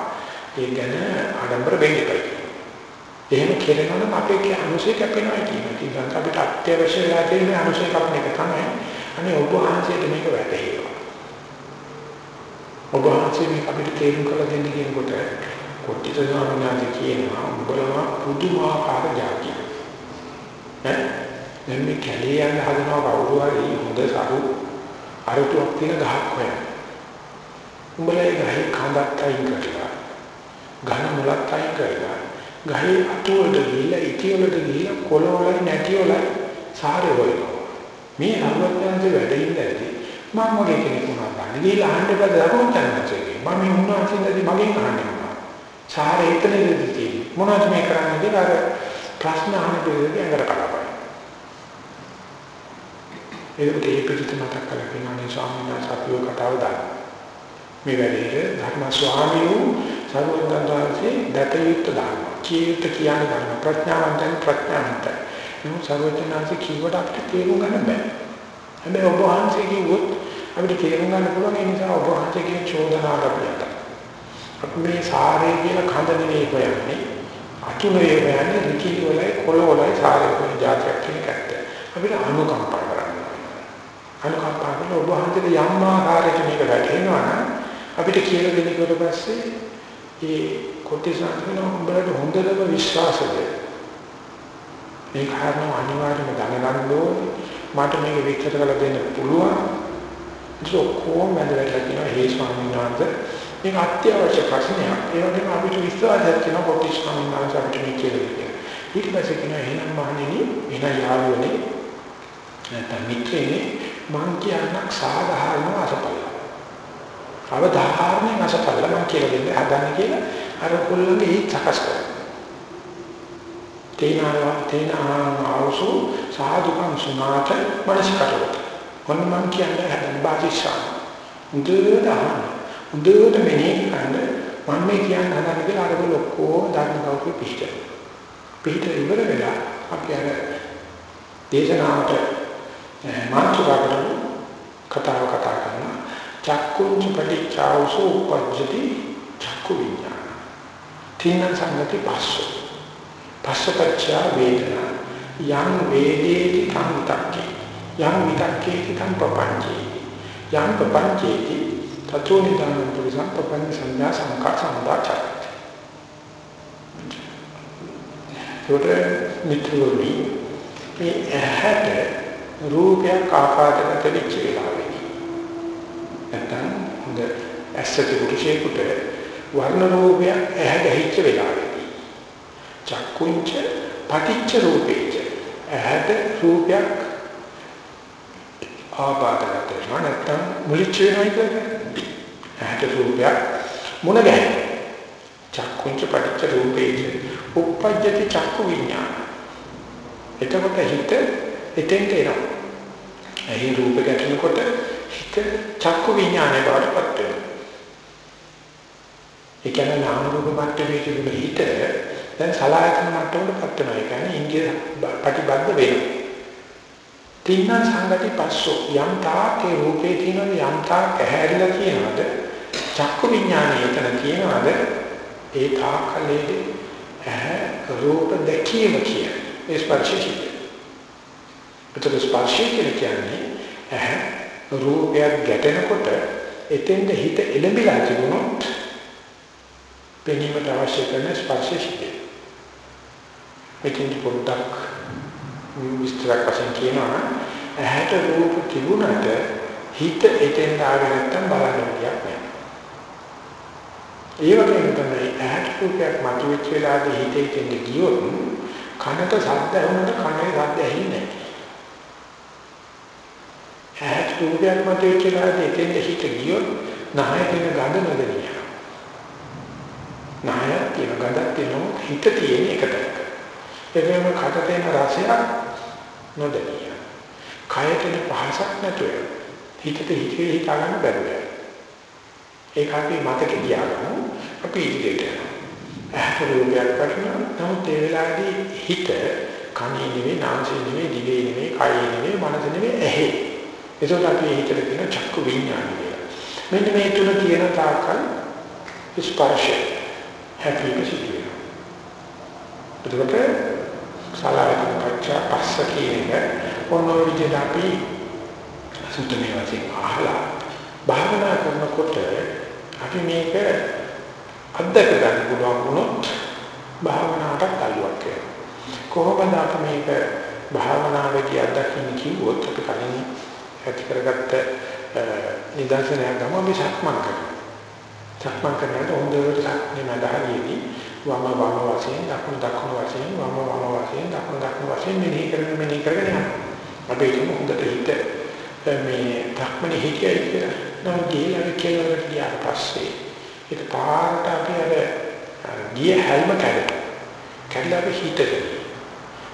ඒ ගැන ආඩම්බර වෙන්න එපා එහෙම කෙරෙනවා නම් අපේ අනුසය කැපෙනවා කියන එක. ඉතින් අපිට අත්‍යවශ්‍ය වෙලා තියෙන අනුසය කපන එක තමයි අනේ ඔබ වහන්සේට මේක වැටහෙනවා. ඔබ වහන්සේ මේක අපිට තේරුම් කරලා දෙන්න කියනකොට කොට්ටිත ස්වාමීන් කියනවා උඹලම පුදුමාකාර જાතිය. ඈ දැන් මේ කැලේ යන හදනවා කවුරු හරි හොඳ සරු අරටුවක් තියෙන ගහක් හොයන. උඹලා ඒ ගහේ කඳක් අයින් කරලා ඝන මුලක් අයින් කරලා ගහේ අතුවලට ගිහිල්ලා ඉතිවලට ගිහිල්ලා කොළවල නැටිවල සාරේ හොයනවා. මේ අනුවත්යන්ගේ වැඩ ඉඳදී මම වගේ කෙනෙක් වුණා ගන්න. ගිහලා අහන්න බෑ දරුවෝ තනසෙගේ. මම මේ උන්වහන්සේලාදී මගෙන් අහන්නේ. සාරේ එතනදී තියෙන්නේ. මොනවද මේ කරන්නේ කියලා අර ප්‍රශ්න අහන දෙවියන් අඟර කලබයි. ඒකට ඒ පිටිත මතක් කරලා කියනවානේ ස්වාමීන් වහන්සේ අපිව කතාව දාන්න. මේ වැඩේට ධර්ම ස්වාමීන් සර්වඥාන්සේ දතයුත් දාන්න. කීයුත් කියන්නේ ධර්ම ප්‍රඥාවන්තයන් ප්‍රඥාවන්තයන්. නමුත් සර්වඥාන්සේ කීවට අපිට තේරුම් ගන්න බෑ. හැබැයි ඔබ වහන්සේ කිව්වොත් අපිට තේරුම් ගන්න පුළුවන් ඒ නිසා ඔබ වහන්සේ කියන චෝදනාවට අපිට. අපි මේ සාරේ කියන කඳ නෙවෙයි හොයන්නේ. අතුනේ හොයන්නේ රිකී වලයි කොළ වලයි සාරේ කියන જાතියක් කියන එකට. අපිට අනුකම්පා කරන්න. අනුකම්පා කරන ඔබ වහන්සේට යම් ආකාරයක මේක වැටෙනවා නම් අපිට කියලා දෙනකොට පස්සේ ඒ කොටිසන් උඹලට හොඳටම විශ්වාසද මේ කාරණා අනිවාර්යයෙන්ම දැනගන්න ඕනේ. මට මේක විස්තර කරලා දෙන්න පුළුවන්. ඒක කොහොම බඳලා කියනවා හේ ස්වාමීන් වහන්සේ. මේක අත්‍යවශ්‍ය ප්‍රශ්නයක්. ඒ වගේම අපිට විශ්වාසයක් තියෙනවා කොටිස් ස්වාමීන් වහන්සේ අපිට මේ කියලා ඊට පස්සේ කියනවා එහෙනම් මහණෙනි එන යාළුවනේ. නැත්නම් මිත්‍රෙනේ මං කියන්නක් සාධාරණ අසපල. අවධාරණයෙන් අසපල මං කියලා දෙන්න හදන්නේ කියලා අර කොල්ලගේ හිත සකස් කරනවා. තේනාවා තේනාවසු සාදුකම් සුනාත මනස්කරවත. කොන්න මං කියන්නේ හදන්න බාදිශා. උදේට අහන්න. උදේට මෙනේ කරන්න මම මේ කියන්න හදන්නේ කියලා අර කොල්ල ඔක්කොම ධර්ම කවුරු පිළිච්චා. පිට ඉවර වෙලා අපි අර දේශනාවට මාතෘකාවට කතාව කතා කරනවා චක්කුංච පටිච්චාවසෝ උපජ්ජති චක්කු විඥාන තින්න සංගති පස්සෝ පස්සපච්චය වේදනා. යං වේදේති තං විතක්කේ යං විතක්කේති තං පපංචේ. යං පපංචේති තතෝ නිදාන පුරිසං පපංච සංඥා සංකා සම්දාචරති ඒකට මිත්‍රවරුනි මේ ඇහැට රූපයක් ආකාරයකට වෙච්ච වෙලාවෙදී නැත්නම් හොඳ ඇසට පුරුෂයෙකුට වර්ණ රූපයක් ඇහැ ගැහිච්ච වෙලාවෙදී චක්කුංච පටිච්ච රූපේච ඇහැට රූපයක් ආපාදගත වෙනවා නැත්නම් මුලිච්ච වෙනවා කියන්නේ ඇහැට රූපයක් මුණ ගැහෙනවා චක්කුංච පටිච්ච රූපේච උප්පජ්ජති චක්කු විඥාන. එතකොට හිත එතෙන්ට එනවා. එහි රූප ගැටෙනකොට හිත චක්කු විඥානය බවට පත් වෙනවා. ඒ කියන්නේ නාම රූප මට්ටමේ තිබුණ හිත දැන් සලආයතන මට්ටමකට පත් වෙනවා. ඒ කියන්නේ ඉන්දිය ප්‍රතිබද්ධ වෙනවා. තින්න සංගති පස්සෝ යම් තාකේ රූපේ තියෙනවද යම් තාක ඇහැරිලා කියනවද චක්කු විඥානය එතන කියනවද ඒ තාකලේ ඇහැ රූප දැකීම කියන්නේ ස්පර්ශය කියන්නේ. ඒතර ස්පර්ශය කියන්නේ ඇහැ රූපයක් ගැටෙනකොට එතෙන්ද හිත එළඹිලා තිබුණොත් පෙනීමට අවශ්‍ය කරන ස්පර්ශය කියන්නේ. මෙතෙන් පොඩ්ඩක් විස්තරයක් වශයෙන් කියනවා ඇහැට රූප තිබුණාට හිත එතෙන් ආවේ නැත්තම් බලන්න දෙයක් නෑ. ඒ වගේම තමයි ඇහැට රූපයක් මතුවෙච්ච වෙලාවේ හිතේ තියෙන ගියොත් කනට ශබ්ද ඇහුනට කනේ ශබ්ද ඇහෙන්නේ නැහැ. ඇහැට රූපයක් මතුවෙච්ච වෙලාවේ එතෙන්ද හිත ගියොත් නහය තියෙන ගඳ නොදෙනිය. නහය තියෙන ගඳක් තියෙනවා හිත තියෙන එකතැනක. ඒකම කට තියෙන රසයක් නොදෙනිය. කයට තියෙන පහසක් නැතුව හිතට හිතේ හිතා ගන්න බැහැ. ඒක අපි මතක තියාගමු. අපි ඉදිරියට යනවා. ඇහැට රූපයක් වටිනවා. නමුත් ඒ වෙලාවේදී හිත කනේ නෙවෙයි, නාසයේ නෙවෙයි, දිවේ නෙවෙයි, කයේ නෙවෙයි, මනස නෙවෙයි ඇහි. ඒකට අපි හිතට කියන චක්කු විඥානය කියලා. මෙන්න මේ තුන තියෙන තාකල් ස්පර්ශය හැපික සිද්ධ වෙනවා. එතකොට සලායතන පච්චා පස්ස කියන එක ඔන්න ඔය විදිහට අපි සුත්තමේ වශයෙන් අහලා භාවනා කරනකොට අපි මේක අත්දැක ගන්න පුළුවන් වුණොත් භාවනාවට කල්ුවක් වෙනවා. කොහොමද අපි මේක භාවනාවේදී අත්දකින්න කිව්වොත් අපි කලින් ඇති කරගත්ත නිදර්ශනයක් ගම අපි සක්මන් කරනවා. සක්මන් කරනකොට හොඳට සක්මනේ මඩහරියේදී වම වම වශයෙන් දකුණු දකුණු වශයෙන් වම වම වශයෙන් දකුණු දකුණු වශයෙන් මෙනෙහි කරගෙන මෙනෙහි කරගෙන යනවා. අපි ඒක හොඳට හිත මේ ධක්මනේ හිතයි කියලා. නම් ගිහලා කියලා ගියාට පස්සේ ඒක පාරට අපි අර ගිය හැල්ම කැඩෙනවා. කැඩලා අපි හිතගෙන.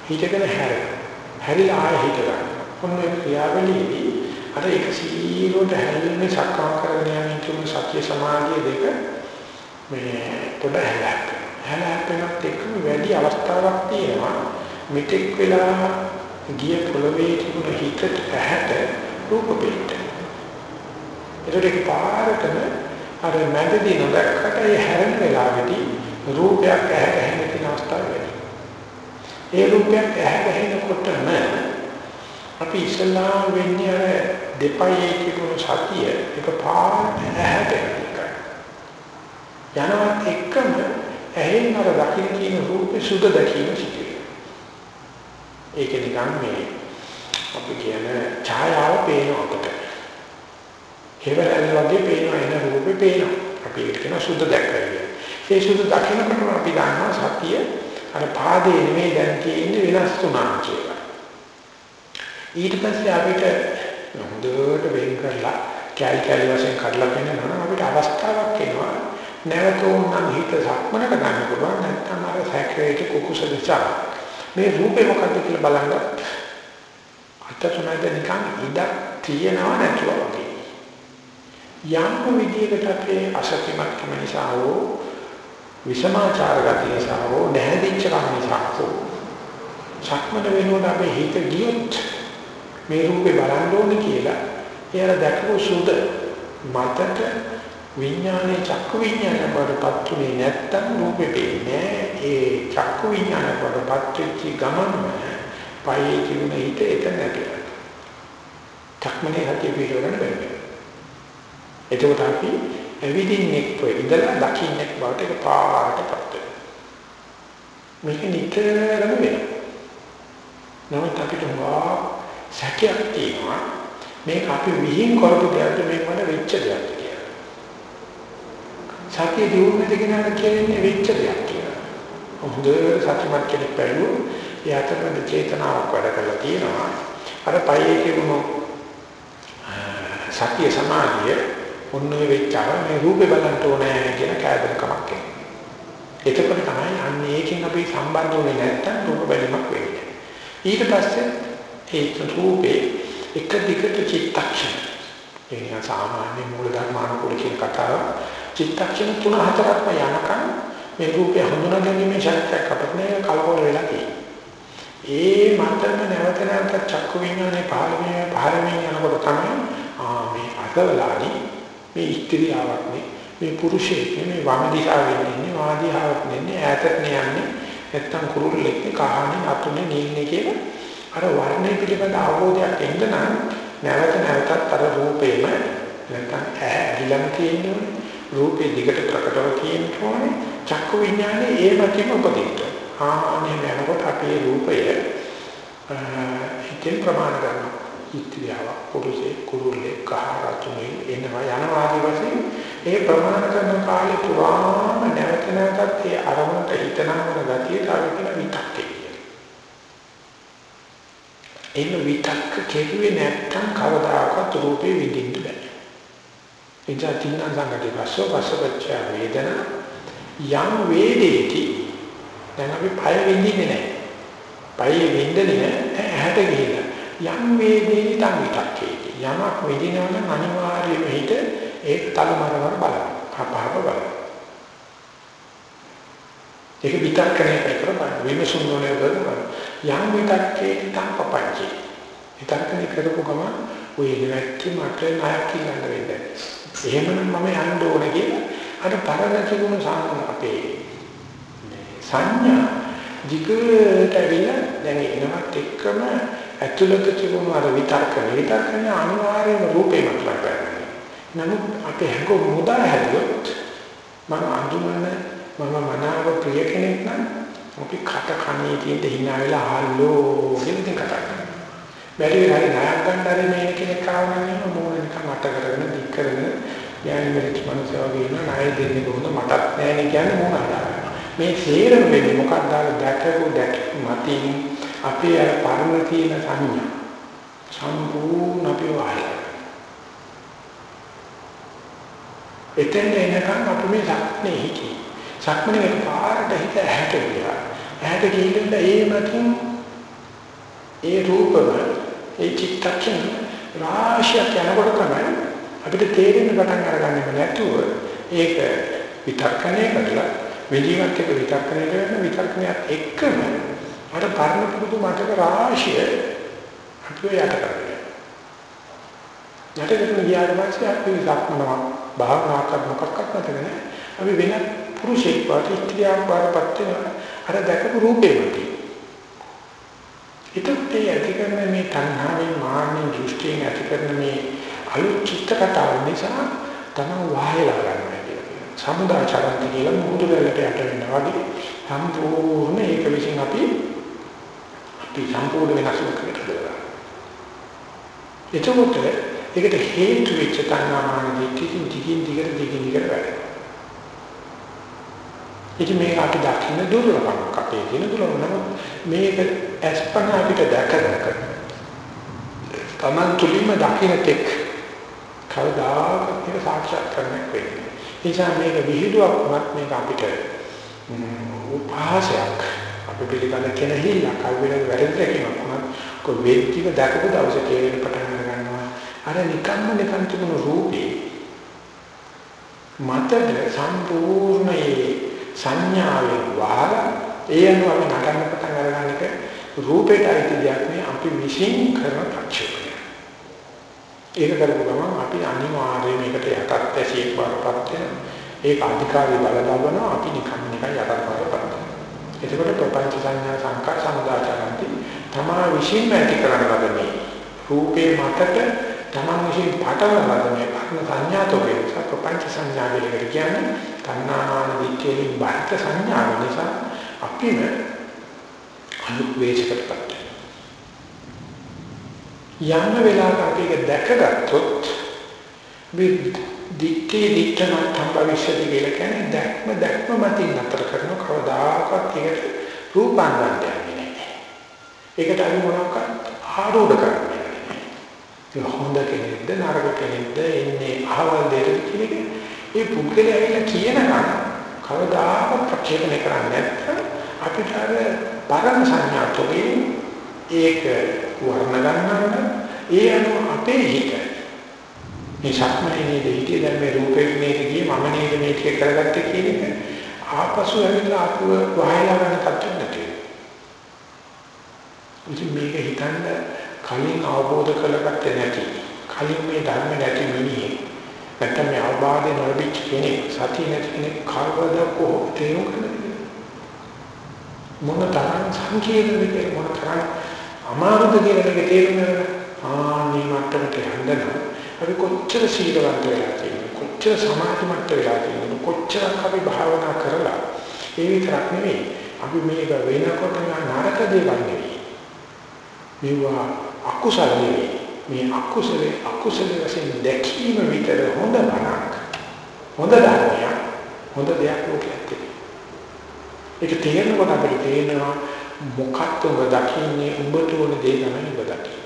හිතගෙන හැරෙනවා. හැරිලා ආයෙ හිතගන්න. මොන මේ ක්‍රියාවලියේදී අර එක සීලොට හැල්මේ සක්කම් කරගෙන යන තුන සත්‍ය සමාධිය දෙක මේ පොඩ හැලක්. හැලක්කනත් එක්කම වැඩි අවස්ථාවක් තියෙනවා. මෙතෙක් වෙලා ගිය පොළවේ තිබුණ හිතට ඇහැට රූප පිට. ඒකට පාරටම අර මැදදී නොදැක්කට ඒ හැරෙන වෙලාවේදී රූපයක් ඇහැ ගැහෙන තියෙන අවස්ථාව වැඩි. ඒ රූපයක් ඇහැ ගැහෙනකොටම අපි ඉස්සල්ලාම වෙන්නේ අර දෙපයේ තිබුණු සතිය එක පාට ඇහැට එකයි. යනවත් එක්කම ඇහෙන් අර දකින්න කියන රූපේ සුද දැකීම සිදුවේ. ඒක නිකන් මේ අපි කියන ඡායාව පේන අපට. හේවරල් වගේ පේන එන රූපේ පේනවා. අපි ඒක කියන සුද දැක්කයි. ඒ සුද දකින්නකොටම අපි දන්නවා සතිය අර පාදේ නෙමෙයි දැන් තියෙන්නේ වෙනස් තුනක් කියලා. ඊට පස්සේ අපිට හොඳට වෙන් කරලා කැලි කැලි වශයෙන් කඩලා පෙන්නනවා අපිට අවස්ථාවක් එනවා නැවත උනම් හිත සක්මනට ගන්න පුළුවන් නැත්නම් අර සැකරේට කුකුස දිශා මේ රූපේ මොකද්ද කියලා බලන්න අතතුමද නිකන් ඉඩක් තියනවා නැතුව වගේ. යම් විදියකට අපේ අසත්‍යමත්කම නිසා හෝ විසමාචාර ගතිය නිසා හෝ නැහැදිච්ච කම නිසා හෝ සක්මන වෙනුවට අපේ හිත ගියොත් මේ රූපේ බලන්න ඕනේ කියලා එයාලා දැකපු සුද මතක විඥානේ චක්කු විඥාන වලපත් උනේ නැත්තම් රූපේ පේන්නේ ඒ චක්කු විඥාන වලපත් වෙච්ච ගමන්ම පයේ තිබුණ හිත එතන නැතිලා. චක්මනේ හැටි පිළිවෙලන බැහැ. එතකොට අපි එවිදින්නෙක් ඉඳලා දකින්නෙක් බවට එක පාටපත් වෙනවා. මේක නිතරම වෙනවා. නමුත් අපිට වා සැකයක් තියෙනවා මේක අපි විහිං කරපු දෙයක්ද මේක මට වෙච්ච දෙයක්ද කියලා. සතිය දියුණුවද කියනවා කියන්නේ වෙච්ච දෙයක් කියලා. හොඳට සත්‍යමත් කෙනෙක් බැලුවොත් ඒ අතරමැද චේතනාවක් වැඩ කරලා තියෙනවා. අර පයේ තිබුණු සතිය සමාධිය ඔන්නේ වෙච්චාම මේ රූපේ බලන්න ඕනේ කියන කෑදරකමක් එනවා. එතකොට තමයි අන්න ඒකෙන් අපි සම්බන්ධ වෙන්නේ නැත්තම් රූප බැලීමක් වෙන්නේ. ඊට පස්සේ ඒ රූපේ එක දිගට චිත්තක්ෂණ ඒ නිකන් සාමාන්‍ය මූල ධර්මානුකූල කියන කතාව චිත්තක්ෂණ තුන හතරක්ම යනකම් මේ රූපය හඳුනා ගැනීම ශක්තියක් අපිට නේ කලකොල වෙලා තියෙන්නේ. ඒ මතම නැවත නැවත චක්කු විඥානේ පහළමේ පහළමේ යනකොට තමයි ආ මේ අසවලානි මේ ස්ත්‍රියාවක් නේ. මේ පුරුෂයෙක් මේ වම දිහාවෙන් ඉන්නේ වා දිහාවක් නෙන්නේ ඈතට යන්නේ. නැත්තම් කුරුල්ලෙක් නේ කහානේ අතුනේ නින්නේ කියලා. අර වර්ණය පිළිබඳ අවබෝධයක් එන්න නම් නැවත නැවතත් අර රූපේම නැත්නම් ඇහැ ඇලිලම තියෙන්නේ. රූපේ දිගට ප්‍රකටව තියෙන්නේ චක්කු විඥානේ ඒ මතිම උපදින්න. ආනේ යනකොට අපේ රූපය හිතෙන් ප්‍රමාණ කරනවා. ඉත්‍ත්‍යාව පුරුෂේ කුරුල්ලේ කහරතුනේ එනවා යනවා ආදී වශයෙන් ඒ ප්‍රමාණ කරන කාලේ පුරාම නැවත නැවතත් ඒ අරමුණට හිතනවන ගතියට අපි කියන විතක්කේ. එන්න විතක්ක කෙරුවේ නැත්තම් කවදාකවත් රූපේ විඳින්න බෑ. එනිසා තින්න සංගති වස්සෝ වස්සපච්ච වේදන යම් වේදේති දැන් අපි පය විඳින්නේ නැහැ. පය විඳින්නේ ඇහැට ගිහිල්ලා යම් වේදේති තං විතක්කේති. යමක් විඳිනවනම් අනිවාර්යයෙන්ම හිත ඒක තලමරවර බලන්න. කපහප බලන්න. ඒක විතක්කනේ කරපන් විමසුම් නොලේ කරපන් යම් විතක්කේ තම්පපංචි විතක්කනේ කරපු ගම ඔය ඉලක්කේ මට ණයක් කියන්න වෙන්නේ එහෙමනම් මම යන්න ඕන කියලා අර පරණ තිබුණු සාමන අපේ සංඥා දිගට ඇවිල්ලා දැන් එනවත් එක්කම ඇතුළත තිබුණු අර විතර්කනේ විතර්කනේ අනිවාර්යයෙන්ම රූපේ මතලා කරන්නේ නමුත් අපේ හැඟ මුදා හැදුවොත් මම අඳුනන මම මනාව ප්‍රිය කෙනෙක් නම් අපි කට කණේ තියෙන hina වෙලා හල්ලෝ කියලා ඉතින් කතා කරනවා. බැරි වෙලා හරි ණයක් ගන්න හරි මේ කෙනෙක් ආවනම් මොන නිකන් මට කරගෙන දික් කරගෙන යන්නේ මෙරිට මනුස්සයෝ ඉන්න ණය දෙන්නේ කොහොමද මටත් නෑනේ කියන්නේ මොන අදාළ. මේ සේරම වෙන්නේ මොකක්ද අර දැකපු දැක මතින් අපේ අර පරණ තියෙන සංඥා සම්පූර්ණ අපේ වහලා. එතෙන් එනකන් අපි මේ සක්නේ හිටියේ. සක්මනේ පාරට හිත ඇහැට ගියා. ඇහැට ගිහින් ඒ මතින් ඒ රූපම ඒ චිත්තක්ෂණ රාශියක් යනකොට තමයි අපිට තේරෙන්න පටන් අරගන්නේ නැතුව ඒක විතර්කණය කරලා මෙජීවත් එක විතර්කණය කරන විතර්කණයත් එක්කම අර පරණ පුරුදු මතක රාශිය අපිව යට කරගන්නවා. යට කරගෙන ගියාට පස්සේ අපි සක්මනවා භාවනා කරන මොකක්වත් නැතගෙන අපි වෙනත් පුරුෂයෙක් වාට ස්ත්‍රියක් වාටපත් වෙන අර දැකපු රූපේමයි. ඒකත් ඒ ඇති කරන මේ තණ්හාවෙන් මාන්නේ දෘෂ්ටියෙන් ඇති කරන මේ අලුත් චිත්ත කතාව නිසා තමයි වහයලා ගන්නවා කියලා කියනවා. සමුදාචරන්ති කියලා මුහුදු වලට යට වෙනවා වගේ සම්පූර්ණ ඒක විසින් අපි අපි සම්පූර්ණ වෙනස් කරලා එතකොට ඒකට හේතු වෙච්ච තණ්හාමාන දිටින් දිගින් දිගට දිගින් දිගට වැඩෙනවා. ඉතින් මේක අපි දකින්න දුර්ලභමක් අපේ තියෙන දුර්ලභම නමුත් මේක අස්පන අපිට දැක දැක තමන් තුලින්ම දකින්න තෙක් කවදාකවත් මේක සාක්ෂාත් කරන්න වෙන්නේ. නිසා මේක විහිළුවක් වුණත් මේක අපිට උපාසයක් අපි පිළිගන්න කෙනෙහිලා කල්විල වැරදි දැකීමක් වුණත් කො වේදික දැකපු දවසේ තේරෙන පටන් ගන්නවා අර නිකම්ම නිකන් තිබුණු රූපේ මතද සම්පූර්ණ සංඥාවෙන් වහලා ඒ අනුව අපි නටන්න පටන් අරගන්න එක රූපේට අයිති දෙයක් නේ අපි විශ්ින් කරන ප්‍රක්ෂේපණය. ඒක කරපු ගමන් අපි අනිවාර්යයෙන් මේකට යටත් ඇසියෙක් වරපත් වෙනවා. ඒක අධිකාරී බල ලබනවා අපි නිකන් නිකන් යටත් වරපත් වෙනවා. එතකොට ප්‍රපංච සංඥා සංකා සමුදාචරන්ති තමා විශ්ින්ම ඇති කරන ලද මේ රූපේ මතට තමන් විසින් පටවන ලද මේ කර්ම සංඥාතෝකේ ප්‍රපංච සංඥා වලට කියන්නේ තණ්හාමාන දිට්ඨියෙන් බාහිර සංඥාව නිසා අපිම අනුවේශකටපත් යන වෙලාවක අපි ඒක දැකගත්තොත් මේ දික්ටි දික්ටන සම්භවිෂ්‍යති කියලා කියන්නේ දැක්ම දැක්ම මතින් නතර කරන කවදාකවත් ඒකට රූපාන්තරයක් නෑ. ඒකට අපි මොනවාක්වත් ආරෝඪ කරන්නේ නෑ. ඒ හොඳ කෙනෙක්ද නරක කෙනෙක්ද එන්නේ අහවල් දෙයකට කියන එක ඒ පුද්ගලයා ඇවිල්ලා කියනකම් කවදාකවත් ප්‍රක්ෂේපණය කරන්නේ නැත්නම් අපිට අර පරම සංඥාතෝගේ ඒක වර්ණ ගන්නවට ඒ අනුව අපේ හිත. මේ සක්මනේ නේද හිතේ දැන් මේ රූපේ නේද ගියේ මම නේද මේක කරගත්තේ කියන එක ආපසු ඇවිල්ලා අපුව වහලා ගන්න තත්ත්වෙ නැති ඉතින් මේක හිතන්න කලින් අවබෝධ කරගත්තේ නැති කලින් මේ ධර්ම නැති මිනිහෙක් නැත්නම් මේ අවබෝධය නොලබිච්ච කෙනෙක් සතිය නැති කෙනෙක් කවද කොහොමද? තේරුම් ගන්නේ මොන තරම් සංකීර්ණද කියලා මොන තරම් අමාරුද කියලා මේක තේරුම් ගන්න ආනි මට්ටමට යන්න අපි කොච්චර සීලවන්ත වෙලා තියෙනවද? කොච්චර සමාධිමත් වෙලා තියෙනවද? කොච්චර අපි භාවනා කරලා? ඒ විතරක් නෙවෙයි අපි මේක වෙනකොට නරක දේවල් නෙවෙයි. මේවා අකුසල නෙවෙයි. මේ අකුසලේ අකුසලේ වශයෙන් දැකීම විතර හොඳ බණක් හොඳ ධර්මයක් හොඳ දෙයක් ලෝකයක් ඒක තේරෙනකොට අපිට තේරෙනවා මොකක්ද ඔබ දකින්නේ උඹට ඕන දේ තමයි ඔබ දකින්නේ.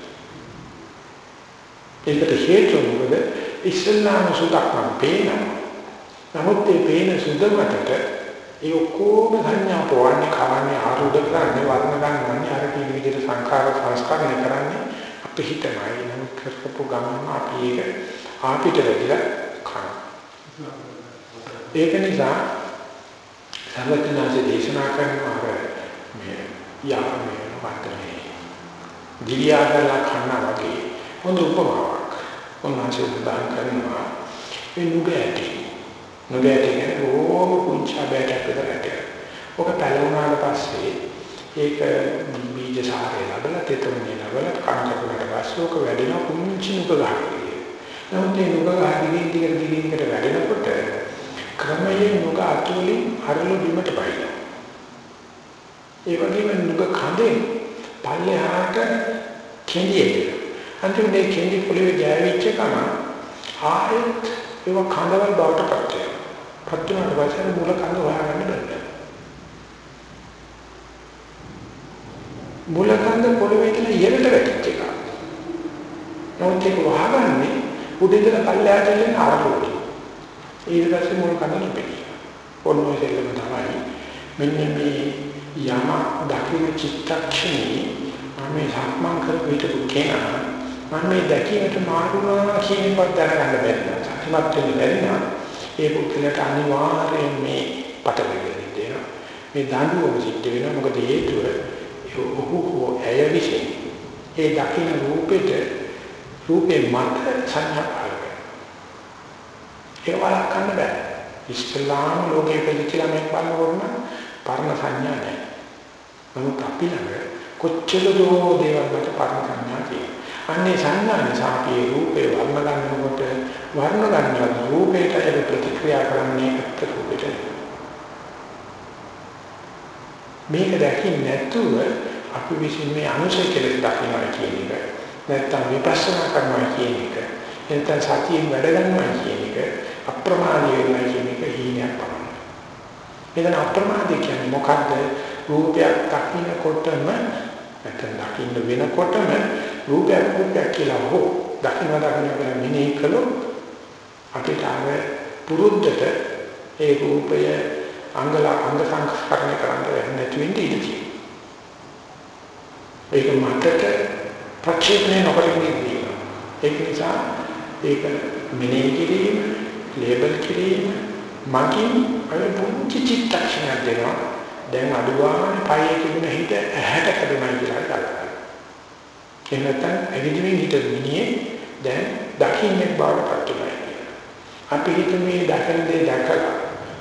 ඒකට හේතුව මොකද? ඉස්ලාම සුදක් නම් පේනවා. නමුත් මේ පේන සුද මතට ඒ ඔක්කොම සංඥා පොවන්නේ කවන්නේ ආරෝධ කරන්නේ වර්ණ ගන්නන්නේ අර කී විදිහට සංඛාර සංස්කරණය කරන්නේ අපි හිතමයි නම් කරපු ගමන අපි ඒක ආපිට වැඩිලා කන. ඒක නිසා සර්වඥාන්සේ දේශනා කරන අර මේ යාමේ වන්දනේ දිව්‍යාගල කන්න වගේ. හොඳ උපමාවක්. උන්වහන්සේ උදාහරණ කරනවා. ඒ නුගෑටි නුගෑටි කියන්නේ ඕම පුංචි බෑටක් විතරට ඔක පැලුණාට පස්සේ ඒක බීජ සාරය ලැබලා තෙතමනේ ලැබලා කනකට පස්සේ ඔක වැඩෙන පුංචි නුග ගහක් නමුත් මේ නුග ගහ දිගින් දිගට දිගින් දිගට වැඩෙනකොට ක්‍රමයෙන් නුග අතුලින් අරලු බිමට පයින්න. ඒ වගේම නුග කඳෙන් පල්ලෙහාට කෙඳියෙද. අන්තිමට මේ කෙඳි පොළවේ ගෑවිච්ච කම ආයෙත් ඒව කඳවල් බවට පත් වෙනවා. පත් වුණාට පස්සේ මුල කඳ හොයාගන්න බැහැ. මුල කඳ පොළවේ ඉඳලා ඉහළට වැටිච්ච එක. නමුත් ඒක වහගන්නේ උඩින්දලා පල්ලෙහාට එන ආරෝහණය. ඊට පස්සේ මුල් කඳ නොපෙනී. ඔන්නෝ දෙලම තමයි මෙන්න මේ යම දකින්න චිත්තක්ෂණේ මම සක්මන් කරපු විට කෙනා මම මේ දැකීමට මාරුනා කියන එක දැනගන්න බැහැ. සත්‍යමත් වෙන්න බැරි නම් ඒ පුද්ගලට අනිවාර්යයෙන් මේ පටලැවෙන්නේ දෙනවා. මේ දඬුවම සිද්ධ වෙනවා මොකද හේතුව ඔහු හෝ ඇය විසින් ඒ දකින්න රූපෙට රූපේ මත සංඥා ඒක වළක්වන්න බෑ. ඉස්ලාම ලෝකයේ පිළිච්චලා මේ බලනකොට නම් පරණ සංඥා නැහැ. නමුත් අපි ළඟ කොච්චර දෝ දේවල් වලට පරණ සංඥා තියෙනවා. අන්නේ සංඥා නිසා අපි රූපේ වර්ණ ගන්නකොට වර්ණ ගන්න රූපේට ඒ ප්‍රතික්‍රියා කරන්නේ ඇත්ත රූපෙට මේක දැකින් නැතුව අපි විසින් මේ අනුසය කෙලෙස් දකින්නවා කියන එක නැත්තම් විපස්සනා කරනවා කියන එක නැත්තම් සතියෙන් වැඩ ගන්නවා කියන එක අප්‍රමාදී වෙනවා කියන එක හීනයක් පමණයි. මෙතන අප්‍රමාදී කියන්නේ මොකද්ද? රූපයක් දකින්නකොටම නැත්නම් දකින්න වෙනකොටම රූපයක් රූපයක් කියලා හෝ දකින්න දකින්න කියලා මෙනෙහි කළොත් අපිට අර පුරුද්දට ඒ රූපය අංගල අංග සංස්කරණය කරන්න වෙන්නේ නැති වෙන්නේ ඉඳී. ඒක මතක ප්‍රක්ෂේපණය නොකරගෙන ඉන්නවා. ඒක නිසා ඒක මෙනෙහි කිරීම, ලේබල් කිරීම මගින් අර පුංචි චිත්තක්ෂණයක් දෙනවා. දැන් අඩුවානේ පයේ තිබුණ හිත ඇහැට කඩනවා කියලා ගන්නවා. එහෙම නැත්නම් ඇවිදින්න හිත මිනිහේ දැන් දකින්නේ බාරපත් වෙනවා. අපි හිතන්නේ දකින දේ දැකලා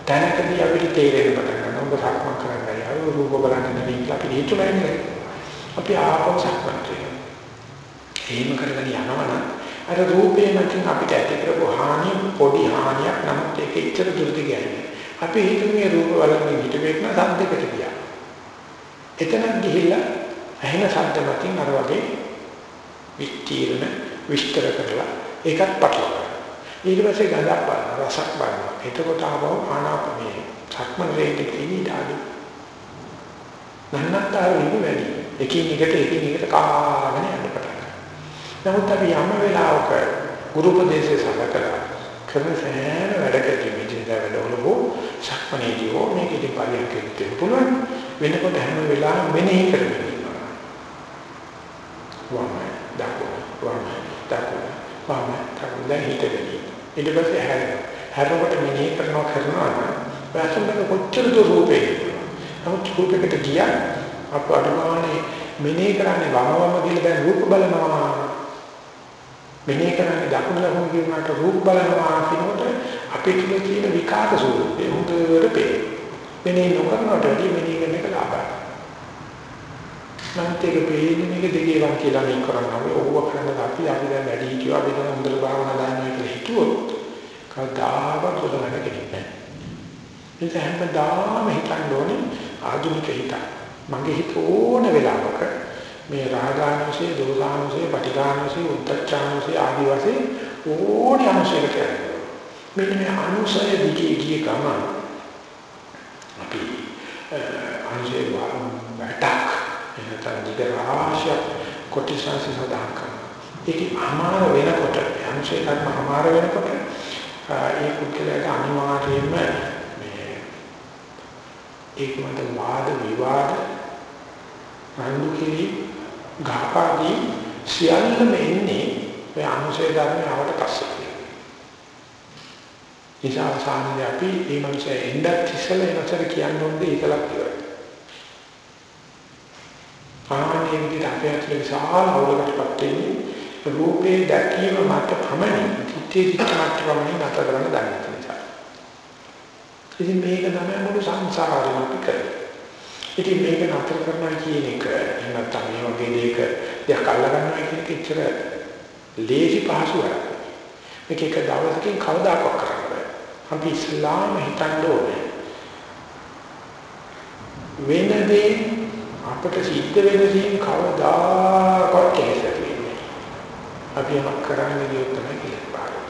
දැනකදී අපිට තේරෙන්න පටන් ගන්නවා. ඔබ සක්මන් කරන්නයි ආව රූප බලන්න නෙවෙයි කියලා අපි හිතුවන්නේ. අපි ආපහු සක්මන් කරනවා. එහෙම කරගෙන යනවනම් අර රූපේ මතින් අපිට ඇති කරපු හානිය පොඩි හානියක් නමුත් ඒක ඉච්ඡර දුරට ගියන්නේ. අපි හිතන්නේ රූප බලන්නේ හිතේකන සද්දකට ගියා. එතනක් ගිහිල්ලා ඇහෙන ශබ්ද මතින් අර වගේ විස්තීර්ණ විස්තර කරලා ඒකත් පටලවා ඊට පස්සේ ගඳක් බලනවා රසක් බලනවා. එතකොට ආවව ආනාපානේ සක්මන් රේටි තියෙන ඩාඩු නන්නත්තර වෙන්නේ වැඩි. එකින් එකට එකින් එකට කාගෙන යන්න පටන් ගන්නවා. නමුත් අපි යම් වෙලාවක ගුරු උපදේශය සලකලා කරන සෑම වැඩකදී මෙදිනදා වැඩවලෝ සක්මනේදී හෝ මේක ඉතින් පරියන්කෙත් වෙන්න පුළුවන්. වෙනකොට හැම වෙලාවෙම මෙනෙහි කරගෙන ඉන්නවා. වම දකුණ වම දකුණ වම දකුණ. දැන් හිතගෙන ඊට පස්සේ හැරෙනවා. හැරෙනකොට මෙනෙහි කරනවා කරනවා නම් වැසුම්බක කොච්චර දෝ රූපේ නමුත් රූපයකට ගියා අප අඩුමානේ මෙනෙහි කරන්නේ වම වම කියලා දැන් රූප බලනවා. මෙනෙහි කරන්නේ දකුණු දකුණු කියනකට රූප බලනවා කියනකොට අපේ තුල තියෙන විකාර ස්වરૂපේ හොඳට පේනවා. මෙනෙහි නොකරනකොට වැඩි මෙනෙහි කරන එක ලාභයි. නමුත් ඒක පේන්නේ මේක දෙකේ වන් කියලා මේක කරනවා. ඕව කරන්න අපි අපි දැන් වැඩි හිටියෝ අපි දැන් හොඳට භාවනා දානවා කියලා හිතුවොත් කවදාවත් උදවන්න කෙනෙක් නැහැ. ඒක හැමදාම හිතන්න ඕනේ ආධුනික හිත. මගේ හිත ඕන වෙලාවක මේ රාගානුසය, දෝසානුසය, පටිඝානුසය, උද්ධච්චානුසය ආදී වශයෙන් ඕනේ අනුසයකට යනවා. මෙන්න මේ අනුසය දිගේ ගිය ගමන් අපි අනුසය වටක් එනතන දිග රාශිය කොටිසන්සි සදාන් කරනවා. ඒක අමාර වෙනකොට අංශය කර්ම අමාර වෙනකොට ඒ කුක්කලට අනිවාර්යයෙන්ම මේ ඒක මත වාද විවාද රණ්ඩු කිරි ගහපාදී සියල්ලම එන්නේ මේ අංශය ධර්මයට පස්සේ. නිසා අවසානයේ අපි මේ මනුස්සය එන්නත් ඉස්සෙල්ලා එනසර කියන්න ඕනේ ඒකලක් ඉවරයි. ආනේ විදිහට අපේ ඇතුලේ විශාල අවුලකටපත් වෙන්නේ රූපේ දැකීම මත පමණි තිත්තේ තිත්ත මත පමණි නැත කරන්න දන්නේ නිසා. ඉතින් මේක තමයි මුළු සංසාරෙම අපි කරන්නේ. ඉතින් මේක නතර කරනවා කියන එක නැත්නම් මේ වගේ දෙයක දෙයක් අල්ල ගන්නවා කියන එක ඉතර ලේසි පහසු වැඩක්. මේක එක දවසකින් කවදාකවත් කරන්න බෑ. අපි ඉස්ලාම හිතන්න ඕනේ. වෙන දේ අපිට සිද්ධ වෙන දේ කවදාකවත් කෙලෙස් වෙන්නේ අපි යමක් කරන්නේ දියුත් තමයි කෙලෙස් පාරේ.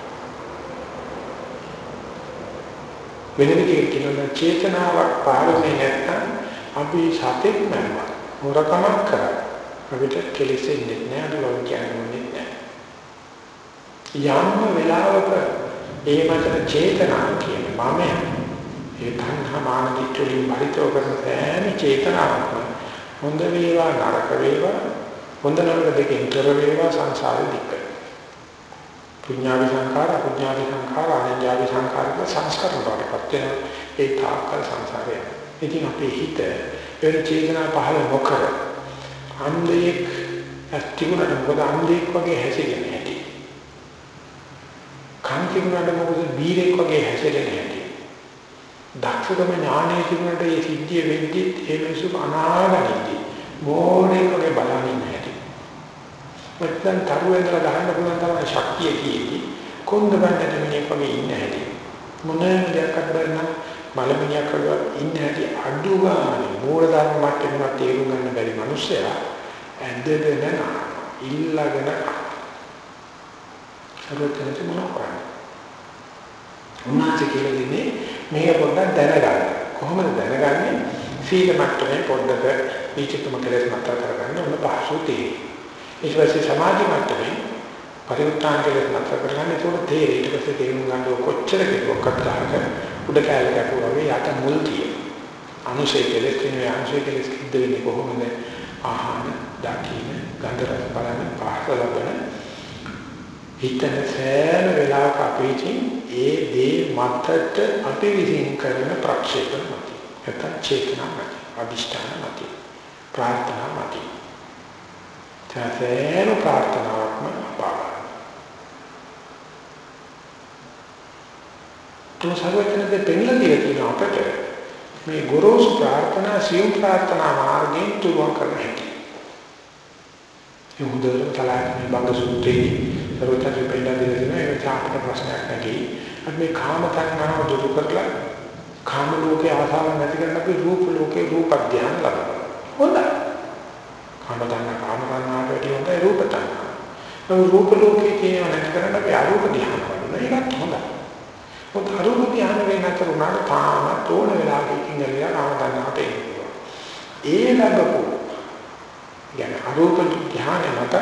වෙන විදිහට කියනවා චේතනාවක් පාරේ නැත්නම් අපි සතෙක් නෑ මොරකමක් කරා. අපිට කෙලෙසෙන්නේ නෑ අදවල් කියන්නේ නෑ යම් වෙලාවක ඒ මත චේතනාව කියන මම ඒ තණ්හා මාන දිට්ඨියෙන් බරිතව කරන සෑම චේතනාවක්ම හොඳ වේවා නරක වේවා හොඳ නරක දෙකෙන් තොර වේවා සංසාරෙ දික්ක. පුඤ්ඤාවි සංඛාර අපුඤ්ඤාවි සංඛාර අනඤ්ඤාවි සංඛාර සංස්කරණ වලටපත් වෙන ඒ තාක්කල් සංසාරය. ඉතින් අපේ හිත වෙන චේතනා පහළ නොකර අන්දේක් ඇතිුණාට මොකද අන්දේක් වගේ හැසිරෙන්නේ නැති. කන් තිබුණාට මොකද බීරෙක් වගේ හැසිරෙන්නේ නැති. දක්ෂකම ඥානයේ තිබුණට ඒ සිද්ධිය වෙද්දි ඒ මිනිස්සු අනාගතයි. මොෝරේ වගේ බලන්නේ නැහැ. නැත්නම් තරුවෙන්දලා ගහන්න පුළුවන් තරම් ශක්තිය තියෙදි කොන්ද ගන්නට මිනිහෙක් වගේ ඉන්න හැටි. මොනම දෙයක් අත්බරන මලමිනියක් වගේ ඉන්න හැටි අඩු ගානේ මූල ධර්ම මට්ටමකට තේරුම් ගන්න බැරි මිනිස්සයා ඇඳගෙන ඉල්ලගෙන සරුවචනට මොනවා කරන්නේ? උන්වහන්සේ කියලා දෙන්නේ මේක පොඩ්ඩක් දැනගන්න. කොහොමද දැනගන්නේ? සීල මට්ටමේ පොඩ්ඩක විචිතම කෙලෙස් මතර කරගන්න උන පහසු තියෙන්නේ. ඊට පස්සේ සමාධි මට්ටමේ පරිඋත්ථාන කෙලෙස් මතර කරගන්න ඒක තේරෙයි. ඊට පස්සේ තේරුම් ගන්න කොච්චර කෙලොක්කට ගහක උඩ කැලේ කපුවා වගේ යට මුල් තියෙන. අනුශේ කෙලෙස් කියන්නේ අනුශේ කෙලෙස් කිද්ද වෙන්නේ කොහොමද? ආහන, දකින්න, ගන්ධ රස බලන, පහස ලබන හිතන සෑම වෙලාවක අපේකින් ඒ දේ මතට අපි විසින් කරන ප්‍රක්ෂේපණ මත. නැත්නම් චේතනා මත, අභිෂ්ඨාන මත, ප්‍රාර්ථනා මත. සෑම ප්‍රාර්ථනාවක්ම අපාගත. තුන් සර්වඥද පෙන්ලා දීලා තියෙන අපට මේ ගොරෝසු ප්‍රාර්ථනා සියුම් ප්‍රාර්ථනා මාර්ගයෙන් තුරුවන් කරන්න හැකියි. ඒ හොඳට කලාවේ බංග සූත්‍රයේ සරුවචන පෙන්නන දෙන ඒක තාපට ප්‍රශ්නයක් නැති. අපි මේ කාම තණ්හාව දුරු කරලා කාම ලෝකේ ආසාව නැති කරන අපි රූප ලෝකේ රූප ධ්‍යාන ලබනවා. හොඳයි. කාම තණ්හා කාම තණ්හාට වැඩි හොඳයි රූප තණ්හා. ඒ රූප ලෝකේ තියෙන නැති කරන අපි අරූප ධ්‍යාන කරනවා. ඒකත් හොඳයි. මොකද අරූප ධ්‍යාන වෙන අතර උනාට තාම තෝන වෙලාවකින් ගලියා කාම තණ්හාට එනවා. ඒ ලැබපු يعني අරූප ධ්‍යාන මත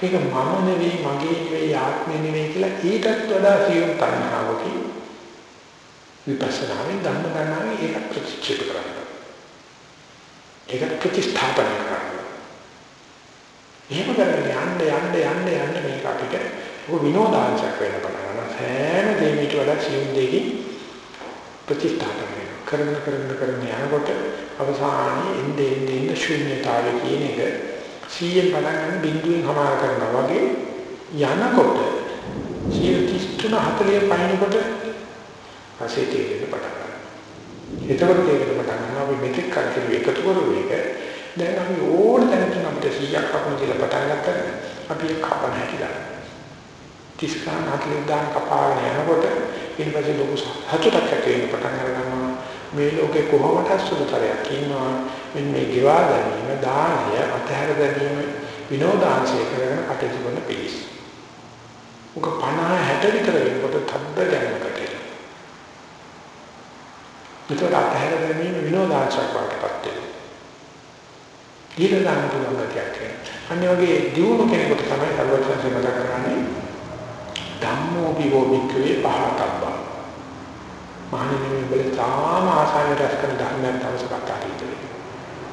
මේක මම නෙවෙයි මගේ නෙවෙයි ආත්මෙ නෙවෙයි කියලා ඊටත් වඩා සියුම් තණ්හාවකින් විපස්සනාවෙන් ධම්ම ගන්නාවේ ඒක ප්‍රතික්ෂේප කරනවා. ඒක ප්‍රතිස්ථාපනය කරනවා. එහෙම කරගෙන යන්න යන්න යන්න යන්න මේක අපිට ඔක විනෝදාංශයක් වෙන්න පටන් ගන්නවා. හැම දෙයකට වඩා සියුම් දෙයකින් ප්‍රතිස්ථාපනය කරන කරන කරන යනකොට අවසානයේ එන්නේ එන්නේ ශූන්‍යතාවය කියන එක 100න් පටන් ගන්න බිඳුවෙන් හමාර කරනවා වගේ යනකොට 133 40 පයින්නකොට පස්සේ තේරෙන්න පටන් ගන්නවා. එතකොට තේරෙන්න පටන් ගන්නවා අපි මෙතෙක් කල් කෙරුව එකතු කරුව එක දැන් අපි ඕන තැනකින් අපිට 100ක් කපන කියලා පටන් ගත්තා අපි කපන හැකිලා. තිස්කාන හතලින් දාන කපාගෙන යනකොට ඊට පස්සේ ලොකු සතුටක් ඇති වෙන්න පටන් ගන්නවා. මේ ලෝකේ කොහොමද සුළුතරයක් ඉන්නවා මෙන්න මේ ගෙවා ගැනීම දානය අතහැර ගැනීම විනෝදාංශය කරගෙන කටයුතු කරන පිළිස්. උක 50 60 විතර වෙනකොට තද්ද ගැනීමකට එනවා. මෙතන අතහැර ගැනීම විනෝදාංශයක් වඩපත් වෙනවා. ඊට ගන්න පුළුවන් ගැටියක්. අනිත් වගේ දියුණු කෙනෙකුට තමයි සර්වඥ සේවක කරන්නේ ධම්මෝ විවෝ වික්‍රේ පහතබ්බා මහණෙනි මේ තාම ආසාවෙන් රැස් කරන ධර්මයක් තවස කතා කරන්නේ.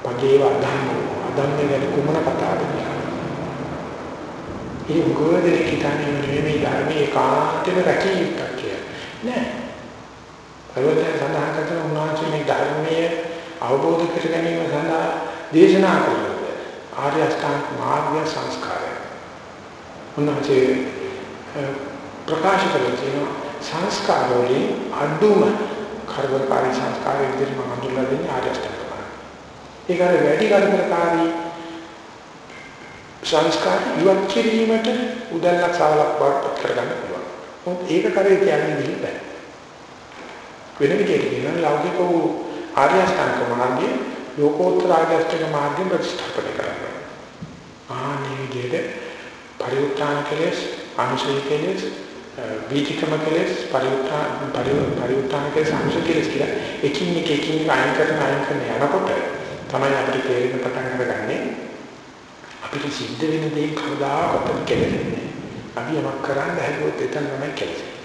පගේ වදන්න අදන්නේ ගැන කුමන කතාවද ඒ ගොඩේ කිතානේ මේ ධර්මයේ කාන්තේම රැකී යුක්තක් කියලා. නෑ. පරිවර්තන සඳහන් කරන උන්වහන්සේ මේ ධර්මයේ අවබෝධ කර ගැනීම සඳහා දේශනා කළා. ආර්ය අෂ්ටාංග මාර්ගය සංස්කාරය. උන්වහන්සේ ප්‍රකාශ කළේ සංස්කාර වලින් අඩුම කරදරකාරී සංස්කාරය විදිහට මම හඳුන්වලා දෙන්නේ ආර්ය අෂ්ටාංග මාර්ගය. ඒක අර වැඩි කරදරකාරී සංස්කාර ඉවත් කිරීමට උදැල්ලක් සාලක් බවට කරගන්න පුළුවන්. මොකද ඒක කරේ කියන්නේ නෙවෙයි බෑ. වෙන විදිහට කියනවා ලෞකික වූ ආර්ය අෂ්ටාංග මාර්ගයේ ලෝකෝත්තර ආර්ය අෂ්ටාංග මාර්ගයෙන් ප්‍රතිස්ථාපනය කරනවා. ආනේ විදිහට පරිඋත්ථාන කෙලෙස්, අනුසය කෙලෙස්, වීතිකම කෙලෙස් පරිඋත්ථාන පරිඋත්ථාන කෙලෙස් අංශ කෙලෙස් කියලා එකින් එක එකින් එක අයින් කරන අයින් කරන යනකොට තමයි අපිට තේරෙන්න පටන් අරගන්නේ. අපිට සිද්ධ වෙන දේ කවදාකවත් කෙලෙන්නේ අපි යමක් කරන්න හැදුවොත් එතන තමයි කෙලෙන්නේ